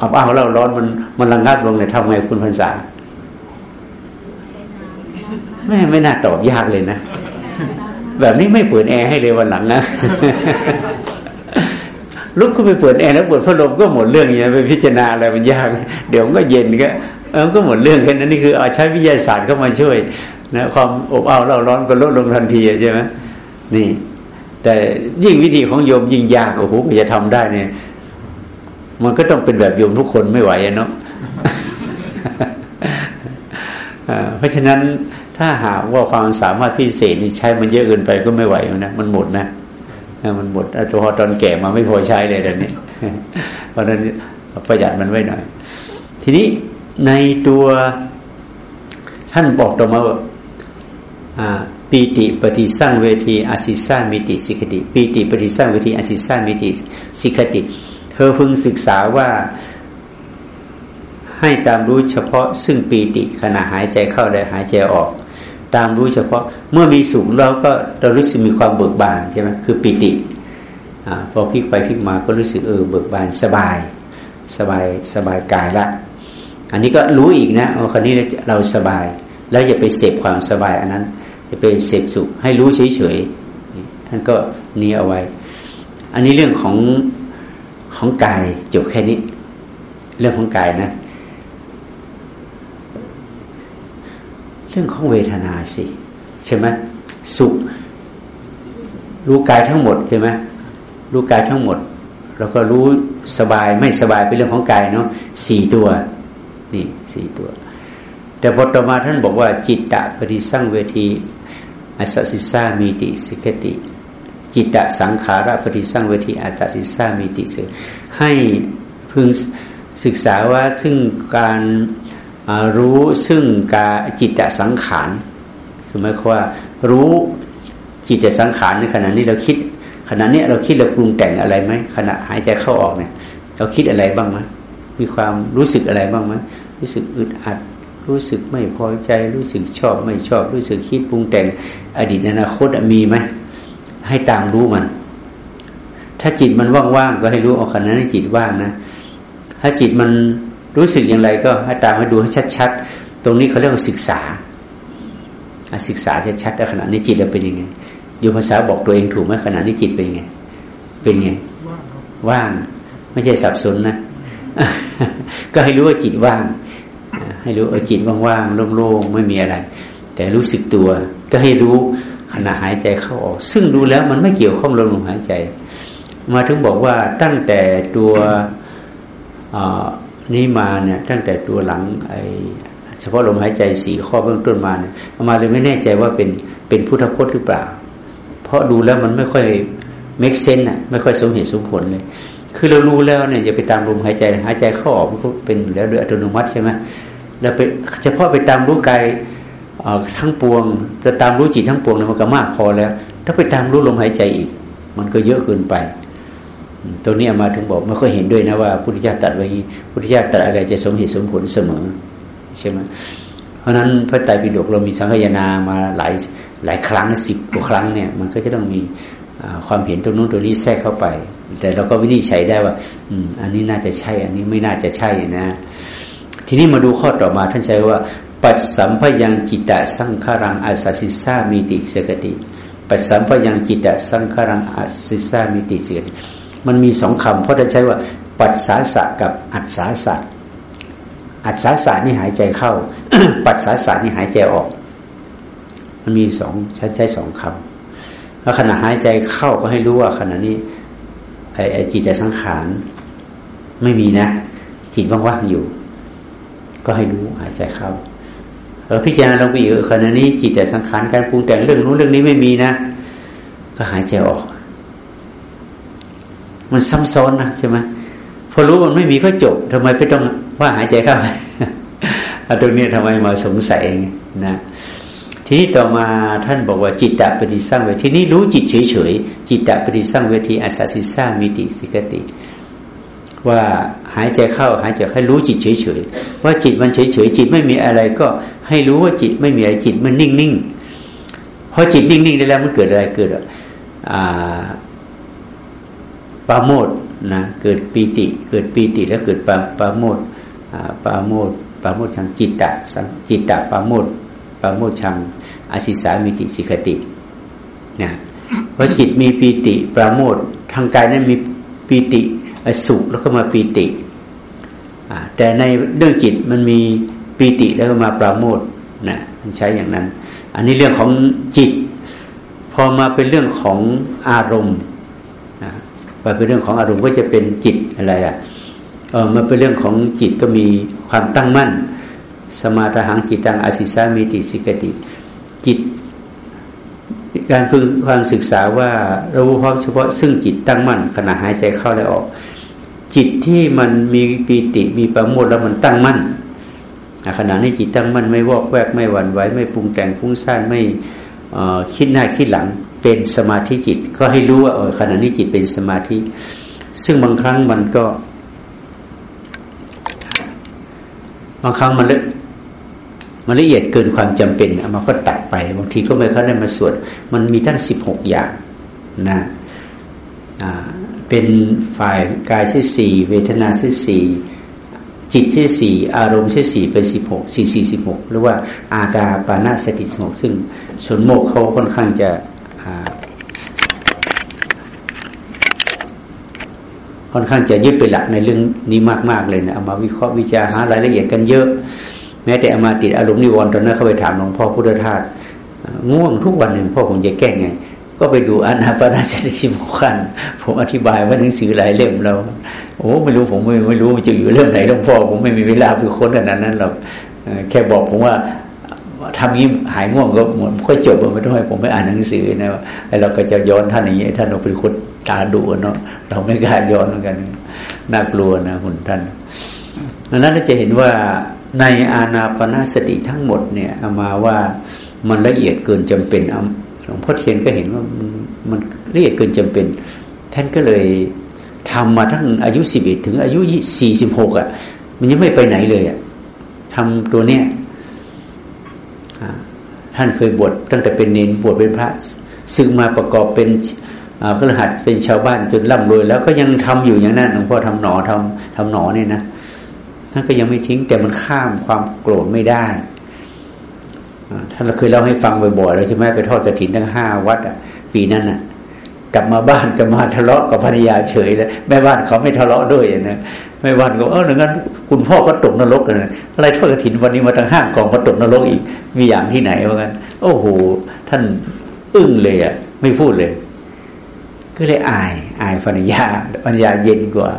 Speaker 1: อับอ้าวเราร้อนมันมันระงับลงเนี่ยทำไงคุณพันษาไม่ไม่น่าตอบยากเลยนะ แบบนี้ไม่เปิดแอร์ให้เลยวันหลังนะ ลุกขึ้นไปเปิดแอร์แล้วเปิดพัดลมก็หมดเรื่องอย่างนี้ไปพิจารณาอะไรมันยากเดี๋ยวก็เย็นก็เออก็หมดเรื่องแค่นั้นนี่คือเอาใช้วิทยาศาสตร์เข้ามาช่วยนะความอบอ้าวเราร้อนก็ลดลงทันทีใช่ไหมนี่ แต่ยิ่งวิธีของโยมยิ่งยากโอ้โหจะทำได้เนี่ย มันก็ต้องเป็นแบบโยมทุกคนไม่ไหวเนาะเพราะฉะนั้นถ้าหากว่าความสามารถพิเศษนี่ใช้มันเยอะเกินไปก็ไม่ไหวนะมันหมดนะ มันหมดพอตอนแก่มาไม่พอใช้เลยเดี๋ยวนี้เพราะนั้นประหยัดมันไว้หน่อย ทีนี้ในตัวท่านบอกต่อมาว่าปีติปฏิสร้างเวทีอาศิสามิติสิกติปีติปฏิสร้างเวทีอาศิสามิติสิกติ เธอพึงศึกษาว่าให้ตามรู้เฉพาะซึ่งปีติขณะหายใจเข้าและหายใจออก ตามรู้เฉพาะเมื่อมีสุขเราก็เรารู้สึกมีความเบิกบานใช่ไหมคือปีติอพอพลิกไปพลิกมาก็รู้สึกเออเบิกบานสบายสบายสบายกายละ อันนี้ก็รู้อีกนะว่าคนนี้เราสบาย แล้วอย่าไปเสพความสบายอันนั้นจะเป็นเสพสุขให้รู้เฉยๆท่านก็นี้เอาไว้ อันนี้เรื่องของของกายจบแค่นี้ เรื่องของกายนะ เรื่องของเวทนาสิใช่ไหมสุขรู้กายทั้งหมดใช่ไหมรู้กายทั้งหมด แล้วก็รู้สบายไม่สบายเป็นเรื่องของกายเนาะสี่ตัวนี่สี่ตัว แต่บทต่อมาท่านบอกว่า จิตตะปฏิสั่งเวทีอัสสิสามีติสิกติ จิตตะสังขาระปฏิสังเวทีอัตสิสามีติสให้พึงศึกษาว่าซึ่งการ รู้ซึ่งกาจิตตสังขารคือหมายความว่ารู้จิตสังขารในขณะนี้เราคิด ขณะนี้เราคิดเราปรุงแต่งอะไรไหมขณะหายใจเข้าออกเนี่ย เราคิดอะไรบ้างไหมมีความรู้สึกอะไรบ้างไหมรู้สึกอึดอัดรรู้สึกไม่พอใจ รู้สึกชอบไม่ชอบ รู้สึกคิดปรุงแต่งอดีตอนาคตมีไหมให้ตามรู้มัน ถ้าจิตมันว่างๆก็ให้รู้เอาขณะนั้นจิตว่างนะถ้าจิตมัน รู้สึกอย่างไรก็ให้ตามมาดูให้ชัดๆ ตรงนี้เขาเรียกว่าศึกษา ศึกษาชัดๆว่ขณะนี้จิตเราเป็นยังไงอยู่ภาษาบอกตัวเองถูกไหมขณะนี้จิตเป็นยังไง เป็นไง ว่าง ไม่ใช่สับสนนะ ก็ให้รู้ว่าจิตว่าง ให้รู้ว่าจิตว่างๆ โล่งๆ ไม่มีอะไร แต่รู้สึกตัว ก็ให้รู้ขณะหายใจเข้าออก ซึ่งดูแล้วมันไม่เกี่ยวข้องลมหายใจ มาถึงบอกว่าตั้งแต่ตัว นี้มาเนี่ยตั้งแต่ตัวหลังไอเฉพาะลมหายใจสี่ข้อเบื้องต้นมาเนี่ยมาเลยไม่แน่ใจว่าเป็นเป็นพุทธพจน์หรือเปล่า เพราะดูแล้วมันไม่ค่อยเมคเซนอะไม่ค่อยสมเหตุสมผลเลย คือเรารู้แล้วเนี่ยอย่าไปตามลมหายใจหายใจเข้าออกมันก็เป็นแล้วโดยอัตโนมัติใช่ไหมเราไปเฉพาะไปตามรู้กายทั้งปวงจะตามรู้จิตทั้งปวงเนี่ยมันก็มากพอแล้ว ถ้าไปตามรู้ลมหายใจอีก มันก็เยอะเกินไป ตรงนี้มาถึงบอกไม่ค่อยเห็นด้วยนะว่าพุทธิยถาตรัสไว้พุทธิยถาตรัสอะไรจะสมเหตุสมผลเสมอใช่ไหมเพราะฉะนั้นพระไตรปิฎกเรามีสังฆยนามาหลายหลายครั้งสิบกว่าครั้งเนี่ย มันก็จะต้องมีความเห็นตรงนู้นตรงนี้แทรกเข้าไป แต่เราก็วินิจฉัยได้ว่า อืม อันนี้น่าจะใช่ อันนี้ไม่น่าจะใช่นะ ทีนี้มาดูข้อต่อมาท่านใช้ว่า ปัสสัมพยังจิตตะสังขารังอาศัสิสามิติเสกติ ปัสสัมพยังจิตตะสังขารังอาศัสิสามิติเสกติ มันมีสองคำเพราะท่านใช้ว่า ปัสสาสะกับอัศสาสะอัศสาสะนี่หายใจเข้า ปัสสาสะนี่หายใจออก มันมีสองใช้ใช้สองคำแล้วขณะหายใจเข้าก็ให้รู้ว่าขณะนี้ไอ้ไอจิตใจสังขารไม่มีนะ จิตว่างๆอยู่ ก็ให้รู้หายใจเข้าแล้วพิจารณาลงไปอีกขณะนี้จิตใจสังขารการปรุงแต่งเรื่องนู้นเรื่องนี้ไม่มีนะ ก็หายใจออก มันซ้ำซ้อนนะใช่ไหมพอรู้มันไม่มีก็จบทำไมไม่ต้องว่าหายใจเข้าตรงนี้ทำไมมาสงสัยนะทีนี้ต่อมาท่านบอกว่าจิตตะปฏิสร้างเวทีนี้รู้จิตเฉยๆจิตตะปฏิสร้างเวทีอาศัสิสร้างมิติสิกติ ว่าหายใจเข้าหายใจให้รู้จิตเฉยๆว่าจิตมันเฉยๆจิตไม่มีอะไรก็ให้รู้ว่าจิตไม่มีอะไรจิตมันนิ่งๆพอจิตนิ่งๆได้แล้วมันเกิดอะไรเกิดอ่า ปาโมดนะเกิดปีติ เกิดปีติแล้วเกิดปาปาโมดปาโมดปาโมดชังจิตตะจิตตะปาโมดปาโมดชังอาศิสามิติสิกตินะเพราะจิตมีปีติปราโมดทางกายนั้นมีปีติสุขแล้วก็มาปีติแต่ในเรื่องจิตมันมีปีติแล้วก็มาปราโมดนะมันใช้อย่างนั้น อันนี้เรื่องของจิต พอมาเป็นเรื่องของอารมณ์ ไปเป็นเรื่องของอารมณ์ก็จะเป็นจิตอะไรอะเออมันเป็นเรื่องของจิตก็มีความตั้งมั่น สมาธิหังจิตตังอาศิสามิติสิกติจิต การพึงความศึกษาว่าเราพร้อมเฉพาะซึ่งจิตตั้งมั่นขณะหายใจเข้าและออก จิตที่มันมีปีติมีประโมทแล้วมันตั้งมั่นขณะนี้จิตตั้งมั่นไม่วอกแวกไม่หวั่นไหวไม่ปรุงแต่งพุ่งซ่านไม่คิดหน้าคิดหลัง เป็นสมาธิจิต ก็ให้รู้ว่าขณะนี้จิตเป็นสมาธิ ซึ่งบางครั้งมันก็ บางครั้งมันละมันละเอียดเกินความจำเป็นมันก็ตัดไป บางทีก็ไม่เข้าได้มาสวดมันมีตั้งสิบหกอย่างนะเป็นฝ่ายกายที่สี่เวทนาที่สี่จิตที่สี่อารมณ์ที่สี่เป็นสิบหกสี่สี่สิบหกหรือว่า อาดาปานาสติสมกซึ่งชนโมกเขาค่อนข้างจะ ค่อนข้างจะยึดไปหลักในเรื่องนี้มากๆเลยนะเอามาวิเคราะห์วิจารหารายละเอียดกันเยอะ แม้แต่เอามาติดอารมณ์นิวรณ์ตอนนั้นเขาไปถามหลวงพ่อพุทธทาสง่วงทุกวันหนึ่งพ่อผมจะแก้ไง ก็ไปดูอนาปนาสติสิบขันผมอธิบายว่าหนังสือหลายเล่มเราโอ้ไม่รู้ผมไม่ไม่รู้จะอยู่เรื่องไหนหลวงพ่อผมไม่มีเวลาไปค้นขนาดนั้นหรอกแค่บอกผมว่า ทำนี้หายง่วงก็เหมือนก็จบไม่ต้องให้ผมไปอ่านหนังสือนะไอ้เราก็จะย้อนท่านอย่างนี้ท่านเราเป็นคนตาดุเนาะเราไม่กล้าย้อนเหมือนกันน่ากลัวนะคุณท่านดังนั้นเราจะเห็นว่าในอาณาปณสติทั้งหมดเนี่ยเอามาว่ามันละเอียดเกินจำเป็นหลวงพ่อเทียนก็เห็นว่ามันละเอียดเกินจำเป็น ท่านก็เลยทำมาทั้งอายุสิบเอ็ดถึงอายุสี่สิบหกอะ มันยังไม่ไปไหนเลยอะทำตัวเนี้ย ท่านเคยบวชตั้งแต่เป็นเนนบวชเป็นพระซึ่งมาประกอบเป็นเครือขัดเป็นชาวบ้านจนร่ำรวย แล้วก็ยังทำอยู่อย่างนั้นหลวงพ่อทำหนอทำทำหนอเนี่ยนะท่านก็ยังไม่ทิ้งแต่มันข้ามความโกรธไม่ได้ท่านเราเคยเล่าให้ฟังบ่อยๆแล้วใช่ไหมไปทอดกระถินทั้งห้าวัดอะปีนั้นอะ กลับมาบ้านกลับมาทะเลาะกับภรรยาเฉยแล้วแม่บ้านเขาไม่ทะเลาะด้วยนะ แม่บ้านก็เอออย่งนั้นคุณพ่อก็ตกนรกกันอะไรทอดกระถินวันนี้มาทั้งห้ากองก็ตกนรกอีก มีอย่างที่ไหนว่ากันโอ้โหท่านอึ้งเลยอะ ไม่พูดเลย ก็เลยอาย อายภรรยาภรรยาเย็นกว่า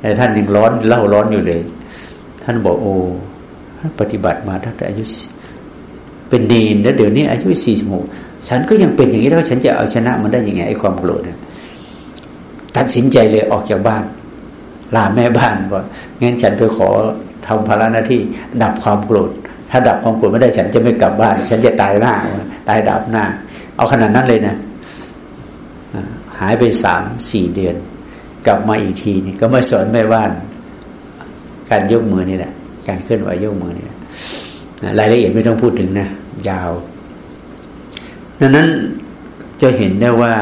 Speaker 1: แต่ท่านยังร้อนเล่าร้อนอยู่เลย ท่านบอกโอ้ปฏิบัติมาตั้งแต่อายุเป็นเนนแล้วเดี๋ยวนี้อายุสี่สิบหกฉันก็ยังเป็นอย่างนี้แล้วฉันจะเอาชนะมันได้ยังไงไอ้ความโกรธตัดสินใจเลยออกจากบ้าน ลาแม่บ้านว่างั้นฉันไปขอทำภาระหน้าที่ดับความโกรธ ถ้าดับความโกรธไม่ได้ฉันจะไม่กลับบ้าน ฉันจะตายหน้าตายดับหน้า เอาขนาดนั้นเลยนะหายไปสามสี่เดือน กลับมาอีกทีนี่ก็มาสอนแม่บ้าน การยกมือนี่แหละการเคลื่อนไหวยกมือนี่รายละเอียดไม่ต้องพูดถึงนะยาว ดังนั้นจะเห็นได้ว่า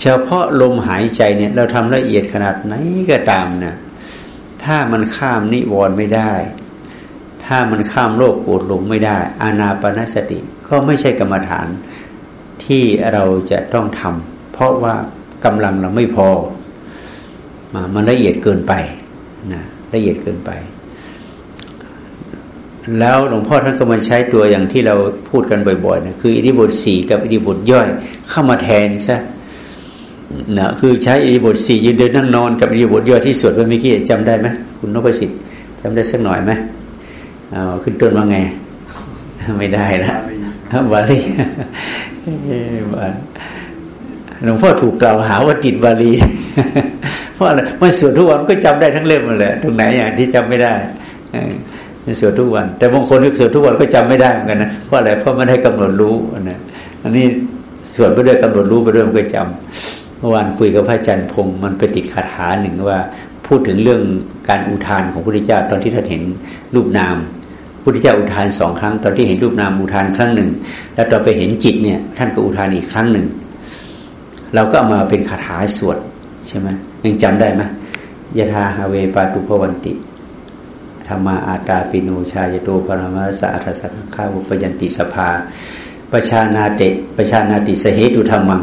Speaker 1: เฉพาะลมหายใจเนี่ย เราทำละเอียดขนาดไหนก็ตามนะถ้ามันข้ามนิวรณ์ไม่ได้ ถ้ามันข้ามโลกโกรธหลงไม่ได้ อานาปนสติก็ไม่ใช่กรรมฐานที่เราจะต้องทำเพราะว่ากำลังเราไม่พอมามันละเอียดเกินไปนะละเอียดเกินไป แล้วหลวงพ่อท่านก็มาใช้ตัวอย่างที่เราพูดกันบ่อยๆนะคืออิริบทสี่กับอิริบทย่อย เข้ามาแทนซะ นะคือใช้อิริบทสี่ยืนเดินนั่งนอนกับอิริบทย่อยที่สวดไปเมื่อกี้จำได้ไหมคุณนพสิทธิ์จำได้สักหน่อยไหมเอาขึ้นต้นว่าไง ไม่ได้ละบาลีหลวงพ่อถูกกล่าวหาว่าจิตบาลีเพราะอะไรมันสวดทุกวันก็จำได้ทั้งเล่มเลยตรงไหนอย่างที่จำไม่ได้สวดทุกวัน แต่บางคนที่สวดทุกวันก็จำไม่ได้เหมือนกันนะเพราะอะไรเพราะไม่ได้กำหนดรู้นะอันนี้สวดไปด้วยกำหนดรู้ไปด้วยมันก็จำ เมื่อวานคุยกับพระอาจารย์พงศ์มันไปติดคาถาหนึ่งว่า พูดถึงเรื่องการอุทานของพระพุทธเจ้าตอนที่ท่านเห็นรูปนามพุทธเจ้าอุทานสองครั้ง ตอนที่เห็นรูปนามอุทานครั้งหนึ่ง แล้วตอนไปเห็นจิตเนี่ย ท่านก็อุทานอีกครั้งหนึ่ง เราก็เอามาเป็นคาถาสวดใช่ไหมยังจำได้ไหมยะธาฮาเวปาตุภวันติธรรมาอาตาปิโนชายโตปรมาสะอัตสังข้าวปยันติสภาประชานาเตประชานาติสเหตุธรรมัง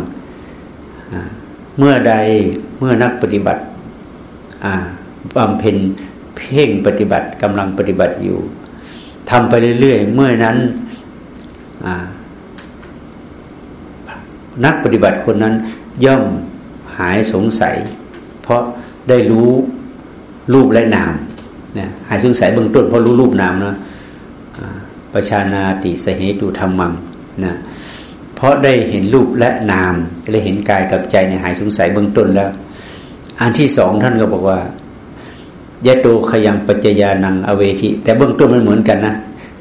Speaker 1: เมื่อใดเมื่อนักปฏิบัติบำเพ็ญเพ่งปฏิบัติกำลังปฏิบัติอยู่ทำไปเรื่อยๆ เมื่อนั้นนักปฏิบัติคนนั้นย่อมหายสงสัย เพราะได้รู้รูปและนามนะหายสงสัยเบื้องต้นเพราะรู้รูปนามนะประชานาติสเหตุธรรมังนะ เพราะได้เห็นรูปและนามได้เห็นกายกับใจในหายสงสัยเบื้องต้นแล้ว อันที่สองท่านก็บอกว่ายะโตขยังปัจจยานังอเวทิ แต่เบื้องต้นมันเหมือนกันนะ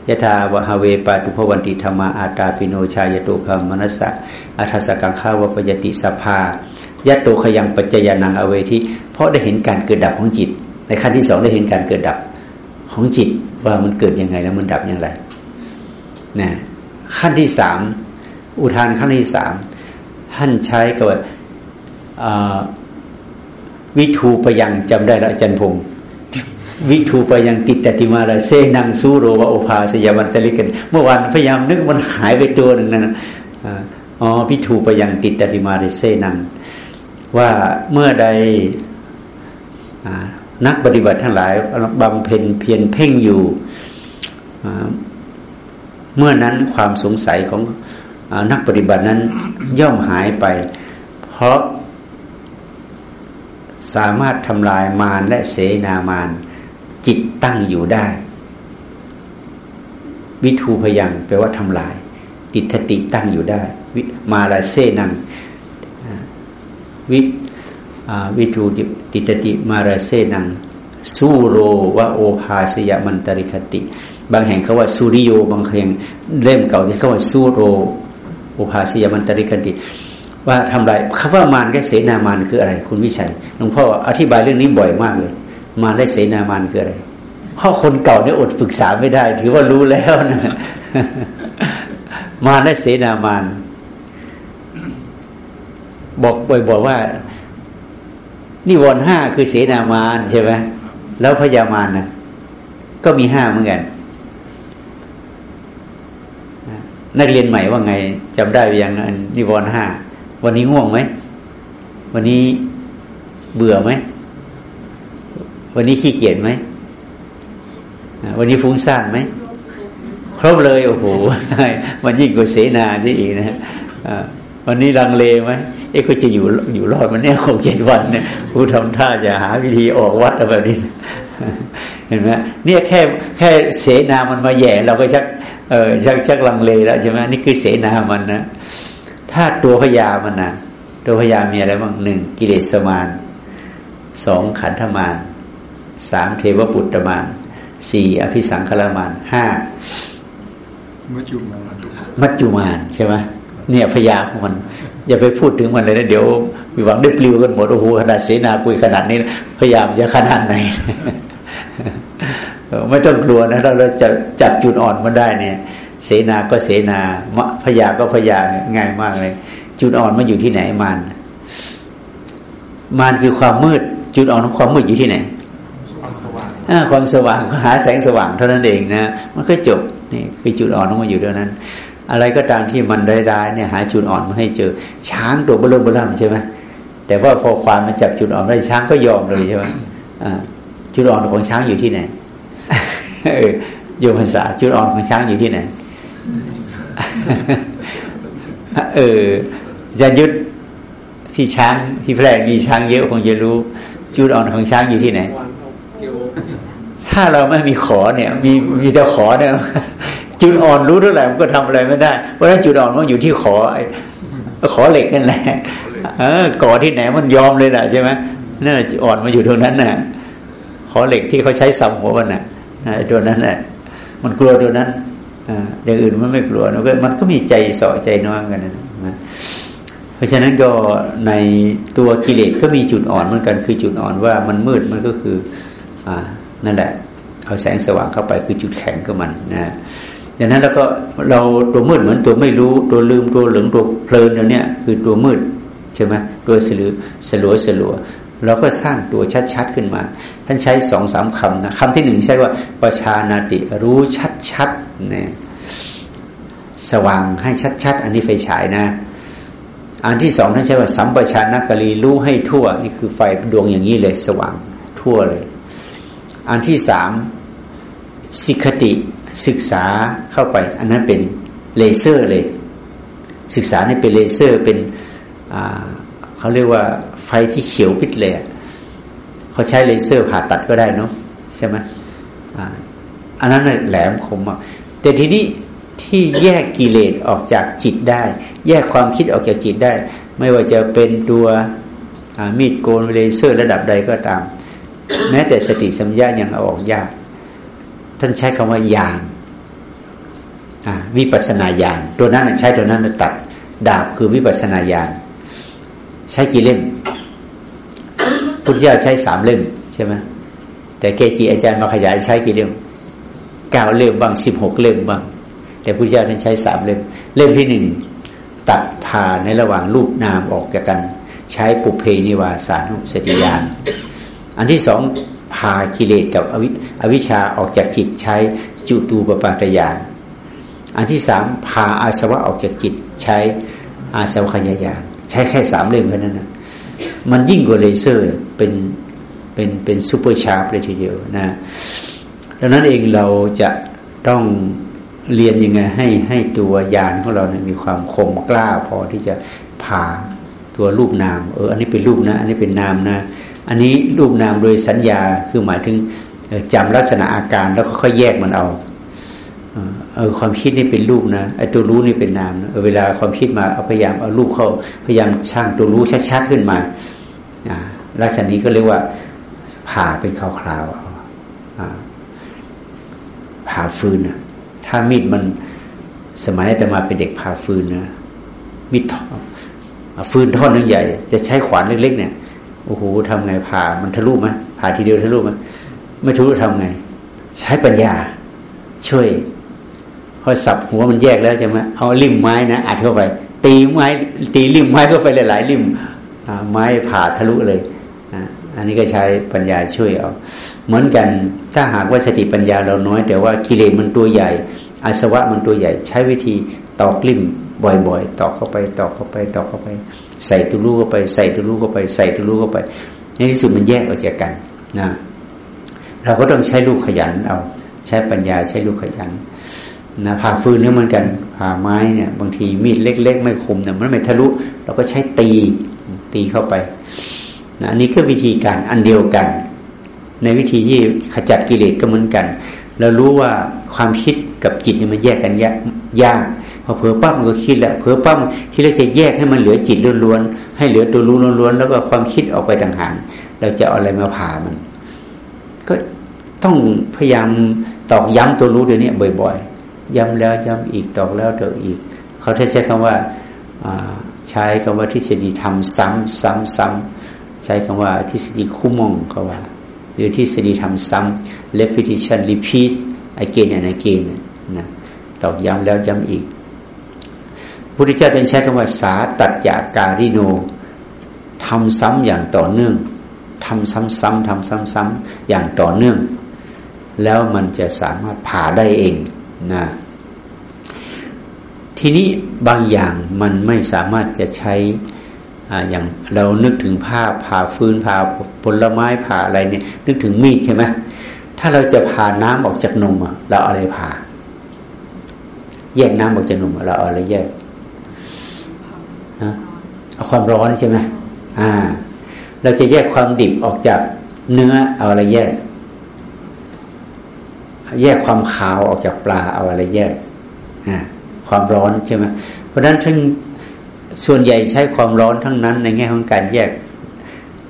Speaker 1: ยะธาวะฮเวปาตุภวันติธรรมาอาตาปิโนชายโตพามนัสสะอัทสกังข้าวปยติสภายะโตขยังปัจจยานังอเวทิเพราะได้เห็นการเกิดดับของจิต ในขั้นที่สองได้เห็นการเกิดดับของจิตว่ามันเกิดยังไงแล้วมันดับอย่างไรนะขั้นที่สาม อุทานขั้นที่สามท่านใช้กับวิทูปยังจำได้ล้วอาจารย์พงศ์วิทูปยังติดติมาลาเซนังสูโรวะโอภาสยามันตลิกันเมื่อวานพยายามนึกมันหายไปตัวหนึ่งนะอ๋อวิทูปยังติดติมาลาเซนังว่าเมื่อใดนักปฏิบัติทั้งหลายบำเพ็ญเพียรเพ่งอยู่ เมื่อนั้นความสงสัยของ นักปฏิบัตินั้นย่อมหายไป เพราะสามารถทำลายมารและเสนามารจิตตั้งอยู่ได้ วิทูพยังแปลว่าทำลายติทติตั้งอยู่ได้มาลาเซนังวิวิทูติตติมาราเซนังสูโรวะโอภาสยมันตริคติ บางแห่งเขาว่าสุริโยบางแห่งเล่มเก่าที่เขาว่าสูโร อุภาสยมันตริคติว่าทำไรคำว่ามารกับเสนามารคืออะไร คุณวิชัยหลวงพ่ออธิบายเรื่องนี้บ่อยมากเลย มารและเสนามารคืออะไรข้อคนเก่าเนี่ยอดปรึกษาไม่ได้ ถือว่ารู้แล้วนะมาและเสนามานบอกบ่อยบอกว่านิวรณ์ห้าคือเสนามานใช่ไหมแล้วพญามารนะก็มีห้าเหมือนกัน นักเรียนใหม่ว่าไงจำได้ยังนิวรณ์ห้าวันนี้ง่วงไหมวันนี้เบื่อไหมวันนี้ขี้เกียจไหมวันนี้ฟุ้งซ่านไหมครบเลยโอ้โหมันยิ่งกว่าเสนาที่อีกนะวันนี้ลังเลไหมเอ๊ะก็จะอยู่อยู่รอดมันเนี่ยหกเจ็ดวันเนี่ยผู้ทำท่าจะหาวิธีออกวัดอะไรแบบนี้ เห็นไหมเนี่ยแค่แค่เสนามันมาแย่เราก็ชัก เออชักชักลังเลแล้วใช่ไหมนี่คือเสนามันนะถ้าตัวพยามันนะตัวพยามีอะไรบ้างหนึ่งกิเลสมานสองขันธมานสามเทวปุตตมานสี่อภิสังขารมานห้า
Speaker 2: มัจจุมาน
Speaker 1: มัจจุมานใช่ไหมเนี่ยพยาของมัน อย่าไปพูดถึงมันเลยนะเดี๋ยวมีหวังได้ปลิวกันหมดโอ้โหขนาดเสนาคุยขนาดนี้พยายามจะขนาดไหน ไม่ต้องกลัวนะถ้าเราจะจับจุดอ่อนมันได้เนี่ย เสนาก็เสนาพยาก็พยาง่ายมากเลย จุดอ่อนมันอยู่ที่ไหนมานมานคือความมืด จุดอ่อนของความมืดอยู่ที่ไหนความสว่างก็หาแสงสว่างเท่านั้นเองนะมันก็จบนี่คือจุดอ่อนของมันอยู่เท่านั้น อะไรก็ตามที่มันได้ๆเนี่ยหาจุดอ่อนมาให้เจอ ช้างตัวเบลเบล่มใช่ไหมแต่ว่าพอความมันจับจุดอ่อนได้ช้างก็ยอมเลยใช่ไหมจุดอ่อนของช้างอยู่ที่ไหน โยมภาษาจุดอ่อนของช้างอยู่ที่ไหนเออจะยึดที่ช้างที่แพร่มีช้างเยอะคงจะรู้จุดอ่อนของช้างอยู่ที่ไหน ถ้าเราไม่มีขอเนี่ย มีมีแต่ขอเนี่ยจุดอ่อนรู้เท่าไหร่มันก็ทำอะไรไม่ได้เพราะฉะนั้นจุดอ่อนมันอยู่ที่ขอขอเหล็กนั่นแหละเออก่อที่ไหนมันยอมเลยนะใช่ไหมนั่นอ่อนมาอยู่ตรงนั้นน่ะ ขอเหล็กที่เขาใช้สัมหัวมันน่ะ ตัวนั้นน่ะมันกลัวตัวนั้นอย่างอื่นมันไม่กลัวนก็มันก็มีใจสอใจน้องกันนะเพราะฉะนั้นก็ในตัวกิเลสก็มีจุดอ่อนเหมือนกันคือจุดอ่อนว่ามันมืดมันก็คืออ่านั่นแหละเอาแสงสว่างเข้าไปคือจุดแข็งของมันนะดังนั้นแล้วก็เราตัวมืดเหมือนตัวไม่รู้ตัวลืมตัวหลงตัวเพลินเนี่ยคือตัวมืดใช่ไหมตัวสลือสลัวสลัว เราก็สร้างตัวชัดๆขึ้นมา ท่านใช้สองสามคำนะคำที่หนึ่งใช้ว่าประชานาติรู้ชัดๆเนี่ยสว่างให้ชัดๆ อันนี้ไฟฉายนะ อันที่สองท่านใช้ว่าสัมปชานกรีรู้ให้ทั่ว นี่คือไฟดวงอย่างนี้เลย สว่างทั่วเลย อันที่สามสิกติศึกษาเข้าไป อันนั้นเป็นเลเซอร์เลย ศึกษาเนี่เป็นเลเซอร์เป็น เขาเรียกว่าไฟที่เขียวปิดเลยเขาใช้เลเซอร์ผ่าตัดก็ได้เนาะใช่ไหมอันนั้นแหลมคมอะแต่ทีนี้ที่แยกกิเลสออกจากจิตได้ แยกความคิดออกจากจิตได้ ไม่ว่าจะเป็นตัวมีดโกนเลเซอร์ระดับใดก็ตาม แม้แต่สติสัมยายังเอาออกยาก ท่านใช้คำว่าญาณวิปัสนาญาณตัวนั้นใช้ตัวนั้นตัด ดาบคือวิปัสนาญาณ ใช้กี่เล่มพุทธเจ้าใช้สามเล่มใช่ไหมแต่เกจิอาจารย์มาขยายใช้กี่เล่มเก้าเล่มบ้างสิบหกเล่มบ้างแต่พุทธเจ้าท่านใช้สามเล่ม เล่มที่หนึ่งตัดผ่าในระหว่างรูปนามออกจากกัน ใช้ปุเพนิวาสานุสติญาณอันที่สองพากิเลสกับอวิอวิชชาออกจากจิตใช้จุตูปปาตยาน อันที่สามพาอาสวะออกจากจิตใช้อาสวักขยญาณ ใช้แค่สามเล่มเท่านั้นนะมันยิ่งกว่าเลเซอร์เป็นเป็นเป็น super sharp เลยทีเดียวนะดังนั้นเองเราจะต้องเรียนยังไงให้ให้ตัวญาณของเราเนี่ยมีความคมกล้าพอที่จะผ่าตัวรูปนาม เออ อันนี้เป็นรูปนะ อันนี้เป็นนามนะ อันนี้รูปนามโดยสัญญาคือหมายถึงจำลักษณะอาการแล้วค่อยแยกมันเอา เออความคิดนี่เป็นรูปนะไอ้ตัวรู้นี่เป็นนามนะเวลาความคิดมาเอาพยายามเอารูปเข้าพยายามช่างตัวรู้ชัดๆขึ้นมาลักษณะนี้ก็เรียกว่าผ่าเป็นคราวๆผ่าฟืนนะถ้ามีดมันสมัยจะมาเป็นเด็กผ่าฟืนนะมีดฟืนท่อนนึงใหญ่ จะใช้ขวานเล็กๆเนี่ยโอ้โหทำไงผ่ามันทะลุไหมผ่าทีเดียวทะลุไหมไม่ทะลุทำไง ใช้ปัญญาช่วย พอสับหัวมันแยกแล้วใช่ไหมเอาริมไม้นะอัดเข้าไป ตีไม้ตีริมไม้เข้าไปหลายๆริมไม้ผ่าทะลุเลยอันนี้ก็ใช้ปัญญาช่วยเอาเหมือนกันถ้าหากว่าสติปัญญาเราน้อย แต่ว่ากิเลสมันตัวใหญ่อาสวะมันตัวใหญ่ ใช้วิธีตอกลิ่มบ่อยๆตอกเข้าไปตอกเข้าไปตอกเข้าไป ใส่ตุลูเข้าไปใส่ตุลูเข้าไปใส่ตุลูเข้าไป ในที่สุดมันแยกออกจากกันนะเราก็ต้องใช้ลูกขยันเอา ใช้ปัญญาใช้ลูกขยัน นะผ่าฟืนเนี่ยเหมือนกันผ่าไม้เนี่ย บางทีมีดเล็ก ๆ ไม่คมเนี่ยมันไม่ทะลุเราก็ใช้ตีตีเข้าไปนะอันนี้ก็วิธีการอันเดียวกัน ในวิธีที่ขจัดกิเลสก็เหมือนกันเรารู้ว่าความคิดกับจิตเนี่ยมันแยกกันยากยากพอเผลอปั๊บมันก็คิดแล้วเผลอปั๊บที่เราจะแยกให้มันเหลือจิตล้วนๆให้เหลือตัวรู้ล้วนๆแล้วก็ความคิดออกไปต่างหากเราจะเอาอะไรมาผ่ามัน ก็ต้องพยายามตอกย้ำตัวรู้เดี๋ยวนี้บ่อย ๆ ย้ำแล้วย้ำอีกตอกแล้วตอกอีก เขาใช้คำว่าใช้คำว่าทฤษฎีทำซ้ำซ้ำซ้ำใช้คำว่าทฤษฎีคู่มองเขาว่า หรือทฤษฎีทำซ้ำ repetition repeat again and again นะตอกย้ำแล้วย้ำอีกพุทธเจ้าเป็นใช้คำว่าสาตัดจากการิโนทำซ้ำอย่างต่อเนื่องทำซ้ำๆทำซ้ำๆอย่างต่อเนื่อง แล้วมันจะสามารถผ่าได้เอง นะทีนี้บางอย่างมันไม่สามารถจะใช้อย่างเรานึกถึงผ้าผ่าฟืนผ่าผลไม้ผ่าอะไรเนี่ย นึกถึงมีดใช่ไหมถ้าเราจะผ่าน้ำออกจากนมเราเอาอะไรผ่า แยกน้ำออกจากนมเราเอาอะไรแยกเอาความร้อนใช่ไหมอ่า เราจะแยกความดิบออกจากเนื้อเอาอะไรแยก แยกความขาวออกจากปลาเอาอะไรแยกความร้อนใช่ไหมเพราะฉะนั้นทั้งส่วนใหญ่ใช้ความร้อนทั้งนั้น ในแง่ของการแยก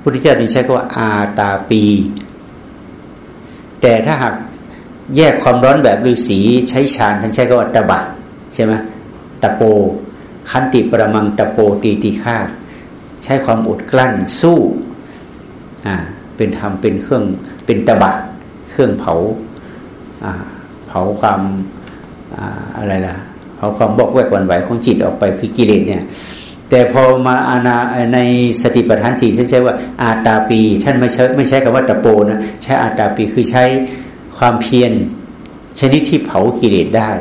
Speaker 1: พุทธเจ้าถึงใช้คำว่าอาตาปี แต่ถ้าหากแยกความร้อนแบบฤาษีใช้ฌานท่านใช้คำว่าตะบะใช่ไหมตะโป คันติปรมังตะโปตีตีฆ่าใช้ความอดกลั้นสู้อ่าเป็นธรรมเป็นเครื่องเป็นตะบะเครื่องเผา เผาความอะไรล่ะเผาความบอกแวกวันไหวของจิตออกไปคือกิเลสเนี่ย แต่พอมาอาณาในสติปัฏฐานสี่ท่านใช้ว่าอาตาปี ท่านไม่ใช้ไม่ใช้คำว่าตะโปนะใช้อาตาปีคือใช้ความเพียรชนิดที่เผากิเลสได้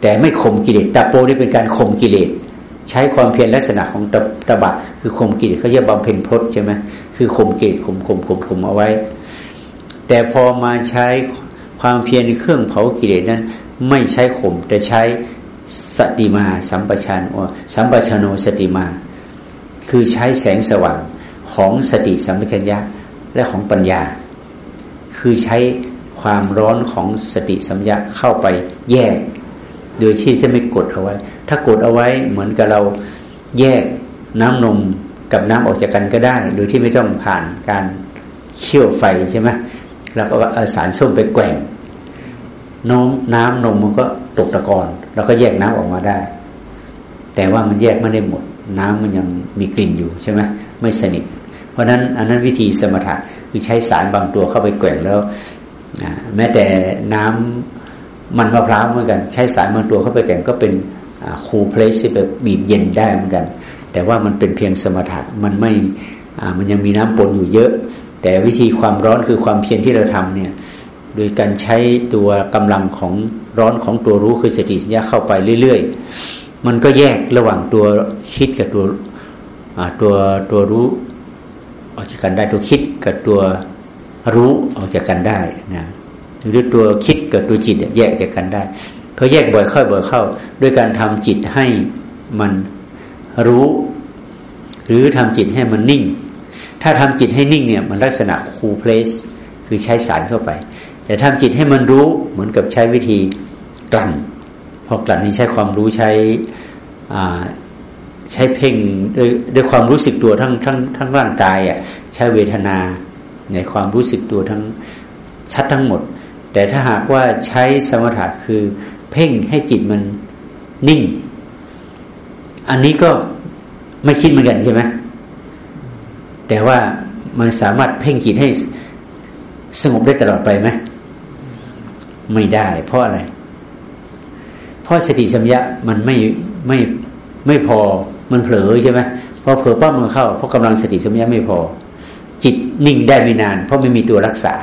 Speaker 1: แต่ไม่ข่มกิเลสตาโปนี่เป็นการข่มกิเลสใช้ความเพียรลักษณะของตะตะบะ คือข่มกิเลสเขาเรียกบำเพ็ญพจน์ใช่ไหมคือข่มกิเลสข่มข่มข่มข่มเอาไว้ แต่พอมาใช้ความเพียรเครื่องเผากิเลสนั้น ไม่ใช้ข่มแต่ใช้สติมาสัมปชัญญสัมปชโนสติมา คือใช้แสงสว่างของสติสัมปชัญญะและของปัญญา คือใช้ความร้อนของสติสัมยาเข้าไปแยก โดยที่จะไม่กดเอาไว้ ถ้ากดเอาไว้เหมือนกับเราแยกน้ำนมกับน้ำออกจากกันก็ได้ โดยที่ไม่ต้องผ่านการเคี่ยวไฟใช่ไหม แล้วก็เอาสารส้มไปแกว่งน้องน้ำนมมันก็ตกตะกอนแล้วก็แยกน้ำออกมาได้ แต่ว่ามันแยกไม่ได้หมด น้ำมันยังมีกลิ่นอยู่ใช่ไหมไม่สนิท เพราะนั้นอันนั้นวิธีสมถะคือใช้สารบางตัวเข้าไปแกว่งแล้วแม้แต่น้ำมันมะพร้าวเหมือนกัน ใช้สายบางตัวเข้าไปแก่งก็เป็นคูลเพลสที่แบบบีบเย็นได้เหมือนกัน แต่ว่ามันเป็นเพียงสมถะมันไม่มันยังมีน้ำปนอยู่เยอะ แต่วิธีความร้อนคือความเพียรที่เราทำเนี่ย โดยการใช้ตัวกำลังของร้อนของตัวรู้คือสติสัญญาเข้าไปเรื่อยๆ มันก็แยกระหว่างตัวคิดกับตัวตัวตัวรู้ออกจากกันได้ตัวคิดกับตัวรู้ออกจากกันได้นะหรือตัวคิดกับตัวจิตแยกจากกันได้พอแยกบ่อยเข้าบ่อยเข้า ด้วยการทำจิตให้มันรู้ หรือทำจิตให้มันนิ่ง ถ้าทำจิตให้นิ่งเนี่ยมันลักษณะคูเพลสคือใช้สารเข้าไป แต่ทำจิตให้มันรู้เหมือนกับใช้วิธีกลั่นพอกลั่นนี่ใช้ความรู้ใช้ใช้เพ่งด้วยด้วยความรู้สึกตัวทั้งทั้งทั้งร่างกายอะใช้เวทนาในความรู้สึกตัวทั้งชัดทั้งหมด แต่ถ้าหากว่าใช้สมถะคือเพ่งให้จิตมันนิ่ง อันนี้ก็ไม่คิดเหมือนกันใช่ไหม แต่ว่ามันสามารถเพ่งจิตให้สงบได้ตลอดไปไหมไม่ได้ เพราะอะไร เพราะสติสัมยามันไม่ไม่ไม่พอมันเผลอใช่ไหมพอเผลอปั๊บมันเข้าเพราะกำลังสติสัมยาไม่พอ จิตนิ่งได้ไม่นาน เพราะไม่มีตัวรักษา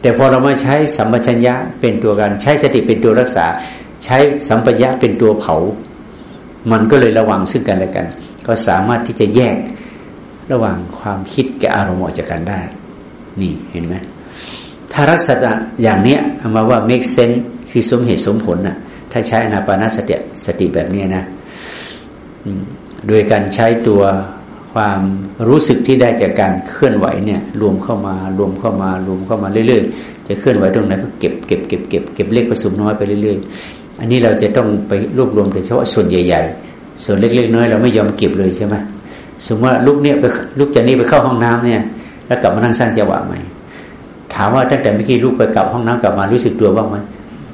Speaker 1: แต่พอเรามาใช้สัมปชัญญะเป็นตัวการใช้สติเป็นตัวรักษา ใช้สัมปชัญญะเป็นตัวเผา มันก็เลยระวังซึ่งกันและกัน ก็สามารถที่จะแยก ระหว่างความคิดกับอารมณ์ออกจากกันได้ นี่เห็นไหมถ้ารักษณะอย่างเนี้ยเอามาว่า make sense คือสมเหตุสมผลนะ่ะ ถ้าใช้อนาปานสติสติแบบนี้นะโดยการใช้ตัวความรู้สึกที่ได้จากการเคลื่อนไหวเนี่ยรวมเข้ามารวมเข้ามารวมเข้ามาเรื่อยๆ จะเคลื่อนไหวตรงไหนก็เก็บเก็บเก็บเก็บเก็บเล็กผสมน้อยไปเรื่อยๆ อันนี้เราจะต้องไปรวบรวมแต่เฉพาะส่วนใหญ่ ๆ ส่วนเล็กๆน้อยเราไม่ยอมเก็บเลยใช่ไหม สมมติว่าลูกเนี่ยไปลูกจะนี่ไปเข้าห้องน้ำเนี่ย แล้วกลับมานั่งสร้างจังหวะใหม่ถามว่าตั้งแต่เมื่อกี้ลูกไปกลับห้องน้ำกลับมารู้สึกตัวบ้างไหม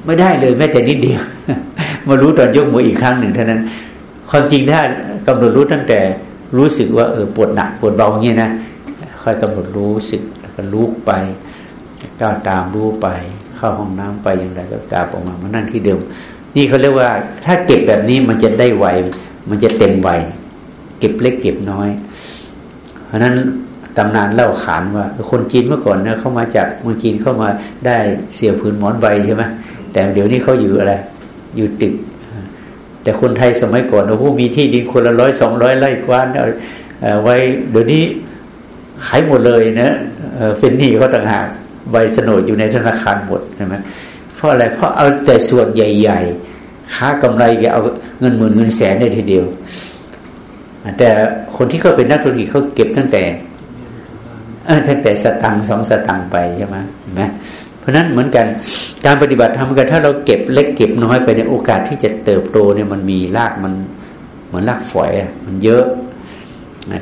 Speaker 1: ไม่ได้เลยแม้แต่นิดเดียว มารู้ตอนยกมืออีกครั้งหนึ่งเท่านั้น ความจริงถ้ากำหนดรู้ตั้งแต่รู้สึกว่าเออปวดหนักปวดเบาเงี้ยนะค่อยกำหนดรู้สึกแล้วก็ลุกไปก้าวตามรู้ไป เข้าห้องน้ำไปอย่างไรก็กลับออกมามานั่งที่เดิม นี่เขาเรียกว่า ถ้าเก็บแบบนี้มันจะได้ไวมันจะเต็มไว เก็บเล็กเก็บน้อย เพราะนั้นตำนานเล่าขานว่า คนจีนเมื่อก่อนเนะเข้ามาจากเมืองจีนเข้ามาได้เสียผืนหมอนใบใช่ไหมแต่เดี๋ยวนี้เขาอยู่อะไร อยู่ตึก แต่คนไทยสมัยก่อนโอ้โหมีที่ดินคนละร้อยสองร้อยไร่กว้านไว้เดี๋ยวนี้ขายหมดเลยนะเป็นหนี้เขาต่างหากใบสนดอยู่ในธนาคารหมดใช่ไหมเพราะอะไรเพราะเอาแต่ส่วนใหญ่ ๆ ค้ากำไรแกเอาเงินหมื่นเงินแสนได้ทีเดียว แต่คนที่เขาเป็นนักธุรกิจเขาเก็บตั้งแต่ตั้งแต่สตังสองสตังไปใช่ไหมเห็นไหมเพราะนั้นเหมือนกันการปฏิบัติทำกันถ้าเราเก็บเล็กเก็บน้อยไปในโอกาสที่จะเติบโตเนี่ยมันมีรากมันเหมือนรากฝอยมันเยอะ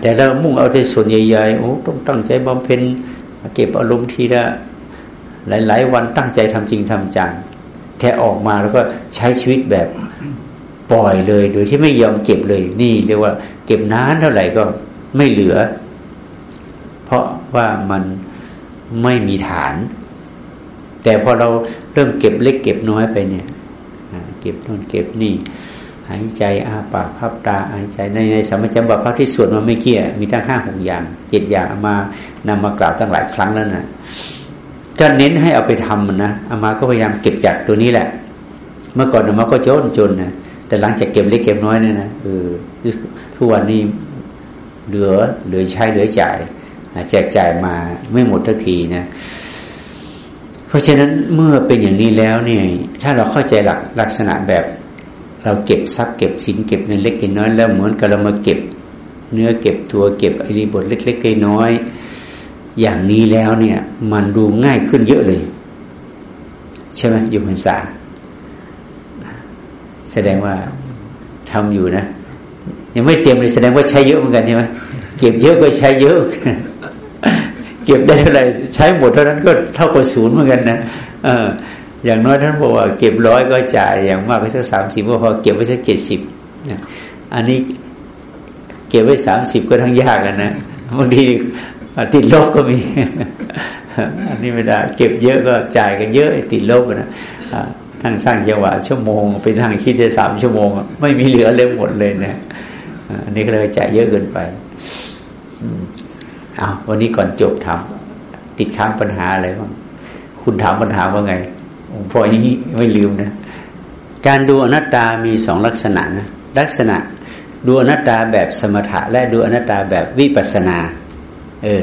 Speaker 1: แต่เรามุ่งเอาแต่ส่วนใหญ่ๆโอ้ต้องตั้งใจบำเพ็ญเก็บอารมณ์ทีละหลาย ๆ วันตั้งใจทำจริงทำจังแค่ออกมาแล้วก็ใช้ชีวิตแบบปล่อยเลย โดยที่ไม่ยอมเก็บเลยนี่เรียกว่า ก็บนานเท่าไหร่ก็ไม่เหลือ เพราะว่ามันไม่มีฐาน แต่พอเราเริ่มเก็บเล็กเก็บน้อยไปเนี่ยเก็บนู่นเก็บนี่หายใจอาปากพับตาหายใจในในสมัยจำบัพพที่สวดมาไม่เกี่ยมีทั้งห้าหกอย่างเจ็ดอย่างมานำมากล่าวตั้งหลายครั้งแล้วนะก็เน้นให้เอาไปทำมันนะอามาก็พยายามเก็บจากตัวนี้แหละ เมื่อก่อนอามาก็จนจนนะแต่หลังจากเก็บเล็กเก็บน้อยเนี่ยนะเออ ทุกวันนี้เหลือเหลือใช้เหลือจ่ายแจกจ่ายมาไม่หมดทักทีนะเพราะฉะนั้นเมื่อเป็นอย่างนี้แล้วเนี่ยถ้าเราเข้าใจหลักลักษณะแบบ เราเก็บทรัพย์เก็บสินเก็บเงินเล็กเงินน้อยแล้วเหมือนกับเรามาเก็บเนื้อเก็บตัวเก็บอริบทเล็กๆน้อยอย่างนี้แล้วเนี่ย มันดูง่ายขึ้นเยอะเลย ใช่ไหมอยู่พรรษาแสดงว่าทำอยู่นะ ยังไม่เตรียมเลยแสดงว่าใช้เยอะเหมือนกันใช่ไหมเก็บเยอะก็ใช้เยอะ เก็บได้เท่าไหร่ใช้หมดเท่านั้นก็เท่ากับศูนย์เหมือนกันนะเอออย่างน้อยท่านบอกว่าเก็บร้อยก็จ่ายอย่างมากก็สักสามสิบก็พอเก็บไว้สักเจ็ดสิบอันนี้เก็บไว้สามสิบก็ทั้งยากกันนะบางทีติดลบก็มี อันนี้ไม่ได้เก็บเยอะก็จ่ายกันเยอะติดลบนะทั้งสร้างจังหวะชั่วโมง ไปทางคิดได้สามชั่วโมง ไม่มีเหลือเลยหมดเลยเนะ อันนี้ก็เลยจ่ายเยอะเกินไปอาวันนี้ก่อนจบถามติดค้างปัญหาอะไรบ้างคุณถามปัญหาว่าไงพออย่างนี้ไม่ลืมนะ การดูอนัตตามีสองลักษณะนะลักษณะดูอนัตตาแบบสมถะ และดูอนัตตาแบบวิปัสนา เออ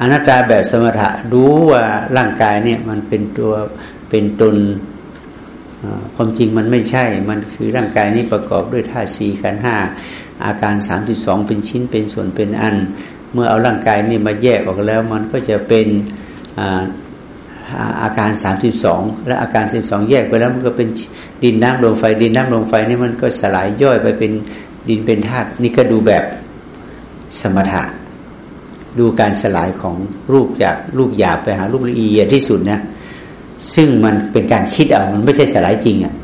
Speaker 1: อนัตตาแบบสมถะดูว่าร่างกายเนี่ย มันเป็นตัวเป็นตน ความจริงมันไม่ใช่ มันคือร่างกายนี้ประกอบด้วยธาตุสี่ขันห้าอาการสามจุดสองเป็นชิ้นเป็นส่วนเป็นอัน เมื่อเอาร่างกายนี่มาแยกออกแล้วมันก็จะเป็นอาการสามสิบสองและอาการสิบสองแยกไปแล้วมันก็เป็นดินน้ำลมไฟ ดินน้ำลมไฟนี่มันก็สลายย่อยไปเป็นดินเป็นธาตุนี่ก็ดูแบบสมถะ ดูการสลายของรูปจากรูปหยาบไปหารูปละเอียดที่สุดนะ ซึ่งมันเป็นการคิดเอามันไม่ใช่สลายจริงอะ่ะ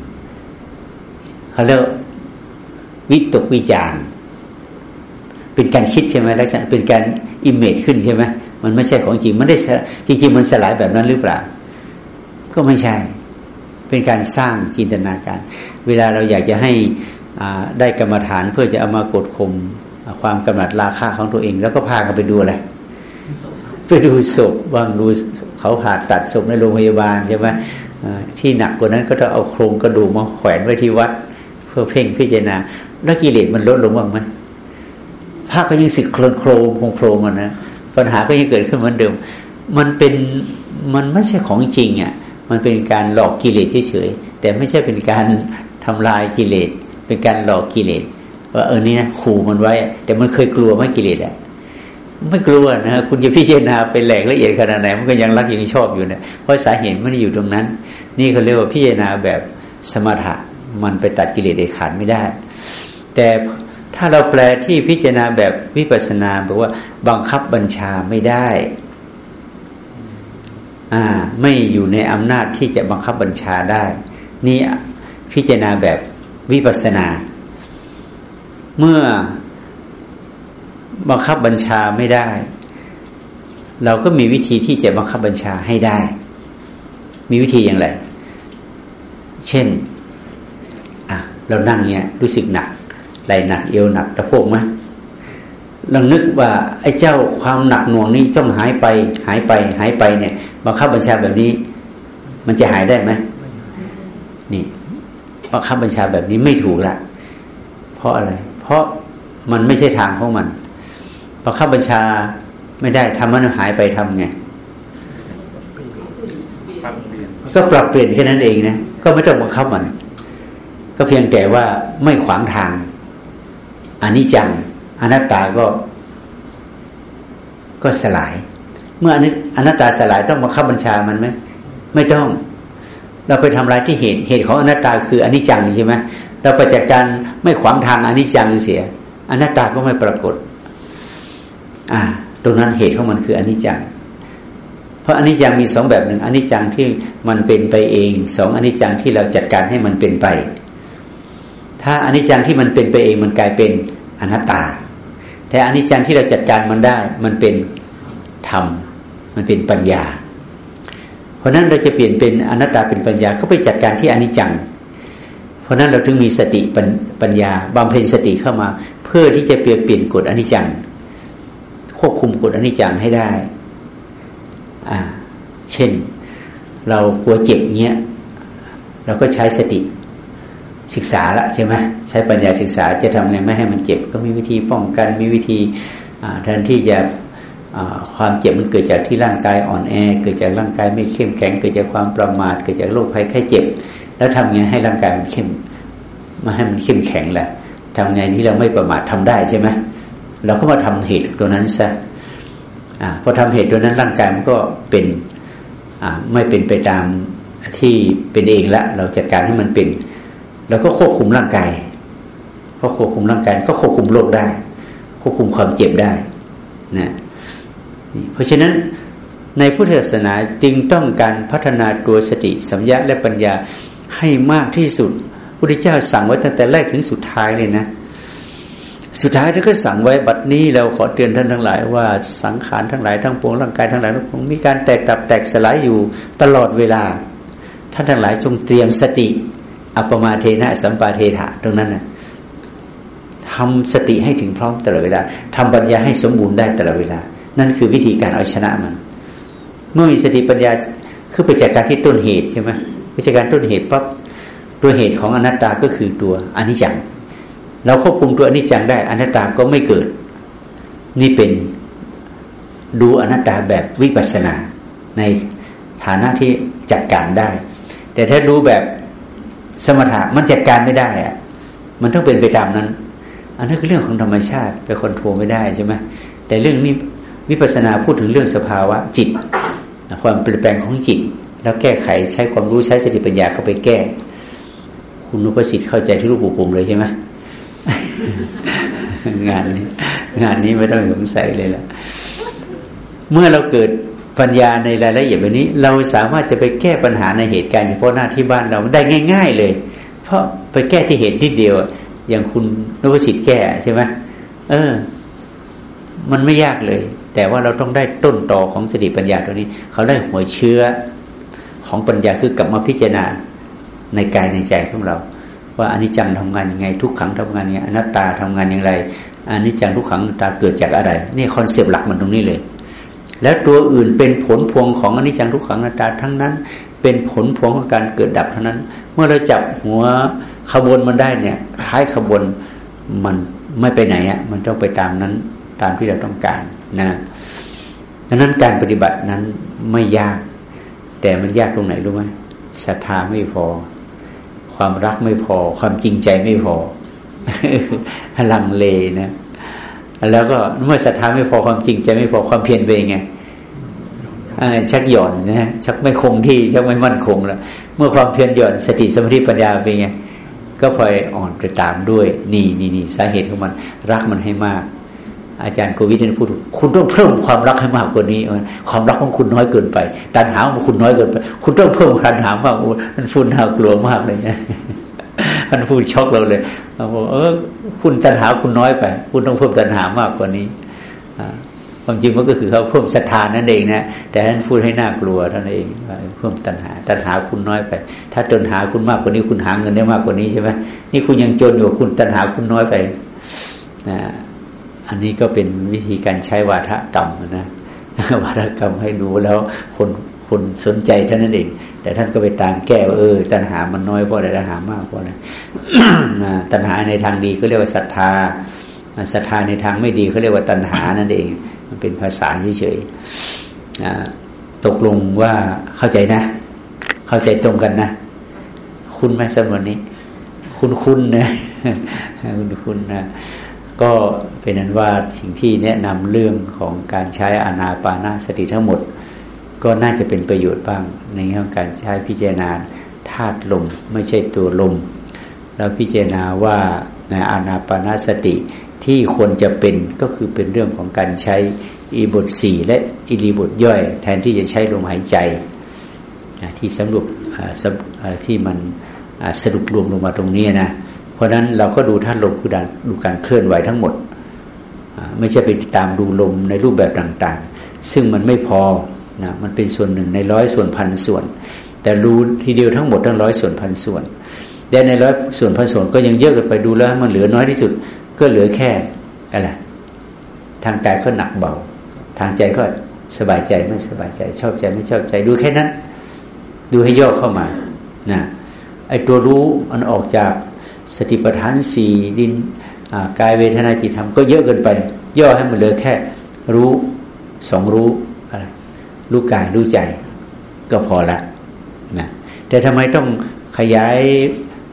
Speaker 1: เขาเรียกวิตกวิจารเป็นการคิดใช่ไหมลักษณะเป็นการอิมเมจขึ้นใช่ไหมมันไม่ใช่ของจริงมันได้จริง ๆ มันสลายแบบนั้นหรือเปล่า ก็ไม่ใช่ เป็นการสร้างจินตนาการ เวลาเราอยากจะให้ได้กรรมฐานเพื่อจะเอามากดข่มความกำหนัดราคาของตัวเอง แล้วก็พากันไปดูอะไร ไปดูศพบ้างดูเขาผ่าตัดศพในโรงพยาบาลใช่ไหมที่หนักกว่านั้นก็จะเอาโครงกระดูกมาแขวนไว้ที่วัด เพื่อเพ่งพิจารณา แล้วกิเลสมันลดลงบ้างไหมภาคก็ยังสิโครนโครมคงโครมมันนะปัญหาก็ยังเกิดขึ้นเหมือนเดิม มันเป็นมันไม่ใช่ของจริงอะ มันเป็นการหลอกกิเลสเฉยๆแต่ไม่ใช่เป็นการทำลายกิเลสเป็นการหลอกกิเลสว่าเออนี่นะขู่มันไว้ แต่มันเคยกลัวไหมกิเลสอะ ไม่กลัวนะคุณจะพิจารณาไปแหลกละเอียดขนาดไหนมันก็ยังรักยังชอบอยู่เนะเพราะสาเหตุมันอยู่ตรงนั้น นี่เขาเรียกว่าพิจารณาแบบสมถะมันไปตัดกิเลสเด็ดขาดไม่ได้ แต่ถ้าเราแปลที่พิจารณาแบบวิปัสนาบอกว่าบังคับบัญชาไม่ได้อ่าไม่อยู่ในอำนาจที่จะบังคับบัญชาได้ นี่พิจารณาแบบวิปัสนา เมื่อ บังคับบัญชาไม่ได้ เราก็มีวิธีที่จะบังคับบัญชาให้ได้ มีวิธีอย่างไร เช่นอะเรานั่งเนี้ยรู้สึกหนักไหลหนักเอวหนักตะโพกไหมลองนึกว่าไอ้เจ้าความหนักหน่วงนี้ต้องหายไป หายไป หายไปเนี่ยบังคับบัญชาแบบนี้ มันจะหายได้ไหมนี่บังคับบัญชาแบบนี้ไม่ถูกละเพราะอะไร เพราะมันไม่ใช่ทางของมัน บังคับบัญชาไม่ได้ทำมันหายไปทำไงก็ปรับเปลี่ยนแค่นั้นเองนะก็ไม่ต้องบังคับมัน ก็เพียงแต่ว่าไม่ขวางทางอันนี้จังอนัตตาก็ ก็สลาย เมื่ออนัตตาสลายต้องบังคับบัญชามันไหมไม่ต้อง เราไปทำลายที่เหตุเหตุของอนัตตาคืออนิจจังใช่ไหมเราไปจัดการไม่ขวางทางอนิจจังเสียอนัตตาก็ไม่ปรากฏ อ่า ตรงนั้นเหตุของมันคืออนิจจัง เพราะอนิจจังมีสองแบบหนึ่งอนิจจังที่มันเป็นไปเองสองอนิจจังที่เราจัดการให้มันเป็นไป ถ้าอนิจจังที่มันเป็นไปเองมันกลายเป็นอนัตตา แต่อนิจจังที่เราจัดการมันได้ มันเป็นธรรม มันเป็นปัญญา เพราะนั้นเราจะเปลี่ยนเป็นอนัตตาเป็นปัญญาเขาไปจัดการที่อนิจจังเพราะนั้นเราถึงมีสติปัญญาบำเพ็ญสติเข้ามา เพื่อที่จะเปลี่ยนเปลี่ยนกฎอนิจจัง ควบคุมกฎอนิจจังให้ได้ อ่า เช่น เรากลัวเจ็บเงี้ยเราก็ใช้สติศึกษาละใช่ไหมใช้ปัญญาศึกษาจะทำไงไม่ให้มันเจ็บ ก็มีวิธีป้องกันมีวิธีแทนที่จะความเจ็บมันเกิดจากที่ร่างกายอ่อนแอ เกิดจากร่างกายไม่เข้มแข็ง เกิดจากความประมาท เกิดจากโรคภัยไข้เจ็บ แล้วทำไงให้ร่างกายมันเข้มมาให้มันเข้มแข็งแหละทำไงที่เราไม่ประมาททำได้ใช่ไหม เราก็มาทำเหตุตัวนั้นซะอพอทำเหตุตัวนั้นร่างกายมันก็เป็นไม่เป็นไปตามที่เป็นเองละ เราจัดการให้มันเป็นแล้วก็ควบคุมร่างกายพอควบคุมร่างกายก็ควบคุมโรคได้ ควบคุมความเจ็บได้นะเพราะฉะนั้นในพุทธศาสนาจึงต้องการพัฒนาตัวสติสัมยาและปัญญาให้มากที่สุดพุทธเจ้าสั่งไว้ตั้งแต่แรกถึงสุดท้ายเลยนะ สุดท้ายท่านก็สั่งไว้บัดนี้เราขอเตือนท่านทั้งหลายว่าสังขารทั้งหลายทั้งปวงร่างกายทั้งหลายทั้งปวงมีการแตกดับแตกสลายอยู่ตลอดเวลา ท่านทั้งหลายจงเตรียมสติอัปมาเทนะสัมปาเทถะตรงนั้นนะทำสติให้ถึงพร้อมตลอดเวลาทำปัญญาให้สมบูรณ์ได้ตลอดเวลา นั่นคือวิธีการเอาชนะมัน เมื่อมีสติปัญญาคือไปจากการที่ต้นเหตุใช่ไหมไปจากการต้นเหตุปั๊บตัวเหตุของอนัตตาก็คือตัวอนิจจัง เราควบคุมตัวอนิจจังได้อนัตตาก็ไม่เกิด นี่เป็นดูอนัตตาแบบวิปัสสนา ในฐานะที่จัดการได้ แต่ถ้าดูแบบสมถะมันจัดการไม่ได้อะมันต้องเป็นไปตามนั้น อันนั้นคือเรื่องของธรรมชาติไปคอนโทรลไม่ได้ใช่ไหมแต่เรื่องนี้วิปัสสนาพูดถึงเรื่องสภาวะจิต ความเปลี่ยนแปลงของจิต แล้วแก้ไขใช้ความรู้ใช้สติปัญญาเข้าไปแก้ คุณนุปสิทธิ์เข้าใจที่รูปปุปุ่มเลยใช่ไหม งานนี้งานนี้ไม่ต้องสงสัยเลยล่ะ เมื่อเราเกิดปัญญาในรายละเอียดแบบนี้ เราสามารถจะไปแก้ปัญหาในเหตุการณ์เฉพาะหน้าที่บ้านเราได้ง่าย ๆเลย เพราะไปแก้ที่เหตุนิดเดียว อย่างคุณนวสิทธิ์แก้ใช่ไหมเออ มันไม่ยากเลย แต่ว่าเราต้องได้ต้นตอของสติปัญญาตัวนี้ เขาได้หัวเชื้อของปัญญาคือกลับมาพิจารณาในกายในใจของเรา ว่าอนิจจังทำงานยังไง ทุกขังทำงานยังไงอนัตตาทำงานอย่างไรอนิจจังทุกขังอนัตตาเกิดจากอะไรนี่ concept หลักมันตรงนี้เลย แล้วตัวอื่นเป็นผลพวงของอนิจจังทุกขังอนัตตาทั้งนั้น เป็นผลพวงของการเกิดดับเท่านั้น เมื่อเราจับหัวขบวนมันได้เนี่ยท้ายขบวนมันไม่ไปไหนอะมันต้องไปตามนั้นตามที่เราต้องการนะดังนั้นการปฏิบัตินั้นไม่ยาก แต่มันยากตรงไหนรู้ไหมศรัทธาไม่พอ ความรักไม่พอ ความจริงใจไม่พอลังเลนะแล้วก็เมื่อศรัทธาไม่พอความจริงใจไม่พอความเพียรไปไงชักหย่อนนะชักไม่คงที่ชักไม่มั่นคงแล้วเมื่อความเพียรหย่อนสติสมาธิปัญญาเป็นไงก็พลอยอ่อนไปตามด้วย นี่นี่นี่สาเหตุของมัน รักมันให้มาก อาจารย์โควิดที่พูด คุณต้องเพิ่มความรักให้มากกว่านี้ ความรักของคุณน้อยเกินไปตัณหาของคุณน้อยเกินไป คุณต้องเพิ่มตัณหามากมันฟุ้นหากลัวมากเลยนะมันพูดช็อกเราเลยเราบอกเออ คุณตัณหาคุณน้อยไป คุณต้องเพิ่มตัณหามากกว่านี้ความจริงมันก็คือเขาเพิ่มศรัทธานั่นเองนะแต่ท่านพูดให้น่ากลัวท่านั้นเองเพิ่มตัณหาตัณหาคุณน้อยไป ถ้าตัณหาคุณมากกว่านี้คุณหาเงินได้มากกว่านี้ใช่ไหมนี่คุณยังจนอยู่คุณตัณหาคุณน้อยไปนะ อันนี้ก็เป็นวิธีการใช้วาทกรรมนะวาทกรรมให้ดูแล้วคนคนสนใจท่านั้นเอง แต่ท่านก็ไปตามแก้ว่าเออตัณหามันน้อยเพราะอะไรตัณหามากเพราะอะไรตัณหาในทางดีก็เรียกว่าศรัทธาศรัทธาในทางไม่ดีเขาเรียกว่าตัณหานั่นเอง มันเป็นภาษาเฉยๆตกลงว่าเข้าใจนะ เข้าใจตรงกันนะ คุณไหมสำนวนนี้ คุณคุณนะ คุณคุณนะ ก็เป็นนั้นว่าสิ่งที่แนะนำเรื่องของการใช้อานาปานาสติทั้งหมด ก็น่าจะเป็นประโยชน์บ้าง ในเรื่องการใช้พิจารณาธาตุลมไม่ใช่ตัวลม แล้วพิจารณาว่าในอานาปานาสติที่ควรจะเป็นก็คือเป็นเรื่องของการใช้อีบทสี่และอิริบทย่อย แทนที่จะใช้ลมหายใจที่สรุปที่มันสรุปรวมลงมาตรงนี้นะ เพราะนั้นเราก็ดูท่านลมคือการดูการเคลื่อนไหวทั้งหมด ไม่ใช่ไปตามดูลมในรูปแบบต่างๆ ซึ่งมันไม่พอนะมันเป็นส่วนหนึ่งในร้อยส่วนพันส่วน แต่รู้ทีเดียวทั้งหมดทั้งร้อยส่วนพันส่วนแต่ในร้อยส่วนพันส่วนก็ยังเยอะเกินไปดูแล้วมันเหลือน้อยที่สุด ก็เหลือแค่อะไรทางกายก็หนักเบา ทางใจก็สบายใจไม่สบายใจ ชอบใจไม่ชอบใจดูแค่นั้น ดูให้ย่อเข้ามานะไอ้ตัวรู้มันออกจาก สติปัฏฐานสี่ดินกายเวทนาจิตธรรมก็เยอะเกินไป ย่อให้มันเหลือแค่ รู้สองรู้รู้กายรู้ใจ ก็พอละนะแต่ทำไมต้องขยาย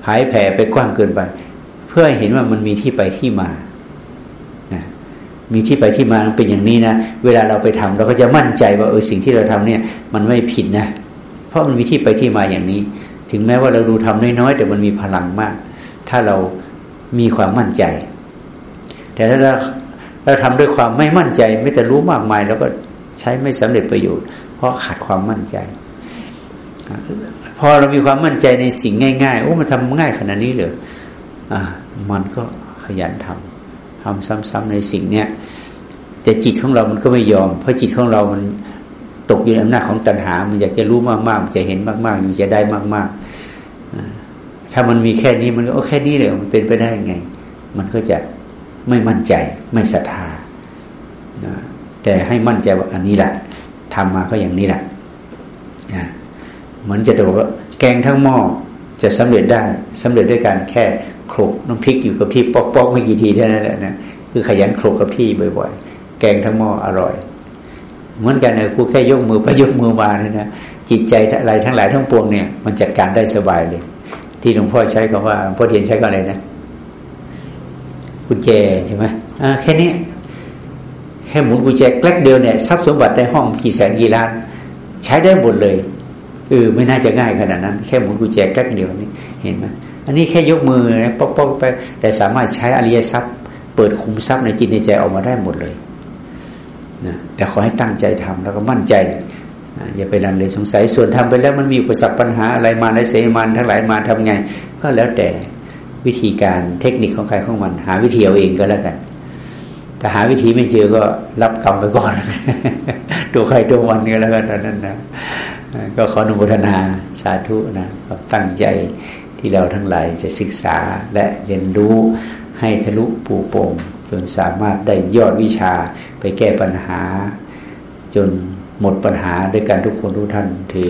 Speaker 1: ผายแผ่ไปกว้างเกินไป เพื่อให้เห็นว่ามันมีที่ไปที่มานะมีที่ไปที่มาเป็นอย่างนี้นะเวลาเราไปทำเราก็จะมั่นใจว่าเออสิ่งที่เราทำเนี่ย มันไม่ผิดนะ เพราะมันมีที่ไปที่มาอย่างนี้ ถึงแม้ว่าเราดูทำน้อยๆแต่มันมีพลังมาก ถ้าเรามีความมั่นใจ แต่ถ้าเราเราทำด้วยความไม่มั่นใจ ไม่แต่รู้มากมาย แล้วก็ใช้ไม่สำเร็จประโยชน์ เพราะขาดความมั่นใจ พอเรามีความมั่นใจในสิ่งง่ายๆโอ้มันทำง่ายขนาดนี้เลยอ่า มันก็ขยันทำทำซ้ำๆในสิ่งเนี้ยแต่จิตของเรามันก็ไม่ยอม เพราะจิตของเรามันตกอยู่ในอำนาจของตัณหา มันอยากจะรู้มากๆมันจะเห็นมากๆมันจะได้มากๆ ถ้ามันมีแค่นี้มันก็แค่นี้เลยมันเป็นไปได้ไง มันก็จะไม่มั่นใจไม่ศรัทธานะแต่ให้มั่นใจว่าอันนี้แหละทำมาก็อย่างนี้แหละนะเหมือนจะบอกว่าแกงทั้งหม้อจะสำเร็จได้สำเร็จด้วยการแค่โขลกน้ำพริกอยู่กับที่ปอกปอกไม่กี่ทีเท่านั้นแหละนะคือขยันโขลกกับที่บ่อย ๆ แกงทั้งหม้ออร่อย เหมือนกันนะครูแค่ยกมือไปยกมือมาเนี่ยนะจิตใจอะไรทั้งหลายทั้งปวงเนี่ย มันจัดการได้สบายเลย ที่หลวงพ่อใช้คำว่าพ่อเทียนใช้ก็อะไรนะกุญแจใช่ไหมอ่าแค่นี้ แค่หมุนกุญแจแกลกเดียวเนี่ยทรัพย์สมบัติในห้องกี่แสนกี่ล้าน ใช้ได้หมดเลยเออไม่น่าจะง่ายขนาดนั้น แค่หมุนกุญแจแกลกเดียวนี่เห็นไหมอันนี้แค่ยกมือนะป๊อกๆไป แต่สามารถใช้อริยทรัพย์ เปิดคุมทรัพย์ในจิตในใจออกมาได้หมดเลยนะแต่ขอให้ตั้งใจทำแล้วก็มั่นใจ อย่าไปลังเลสงสัยส่วนทำไปแล้วมันมีอุปสรรคปัญหาอะไรมาในเสมานทั้งหลายมาทำไง ก็แล้วแต่วิธีการเทคนิคของใครของมัน หาวิธีเอาเองก็แล้วกันแต่หาวิธีไม่เจอก็รับกรรมไปก่อนตัวใครตัวมันก็แล้วกันนนั้นนะก็ขออนุโมทนาสาธุนะกับตั้งใจที่เราทั้งหลายจะศึกษาและเรียนรู้ให้ทะลุปูโป่งจนสามารถได้ยอดวิชาไปแก้ปัญหาจน หมดปัญหาด้วยกันทุกคนทุกท่านที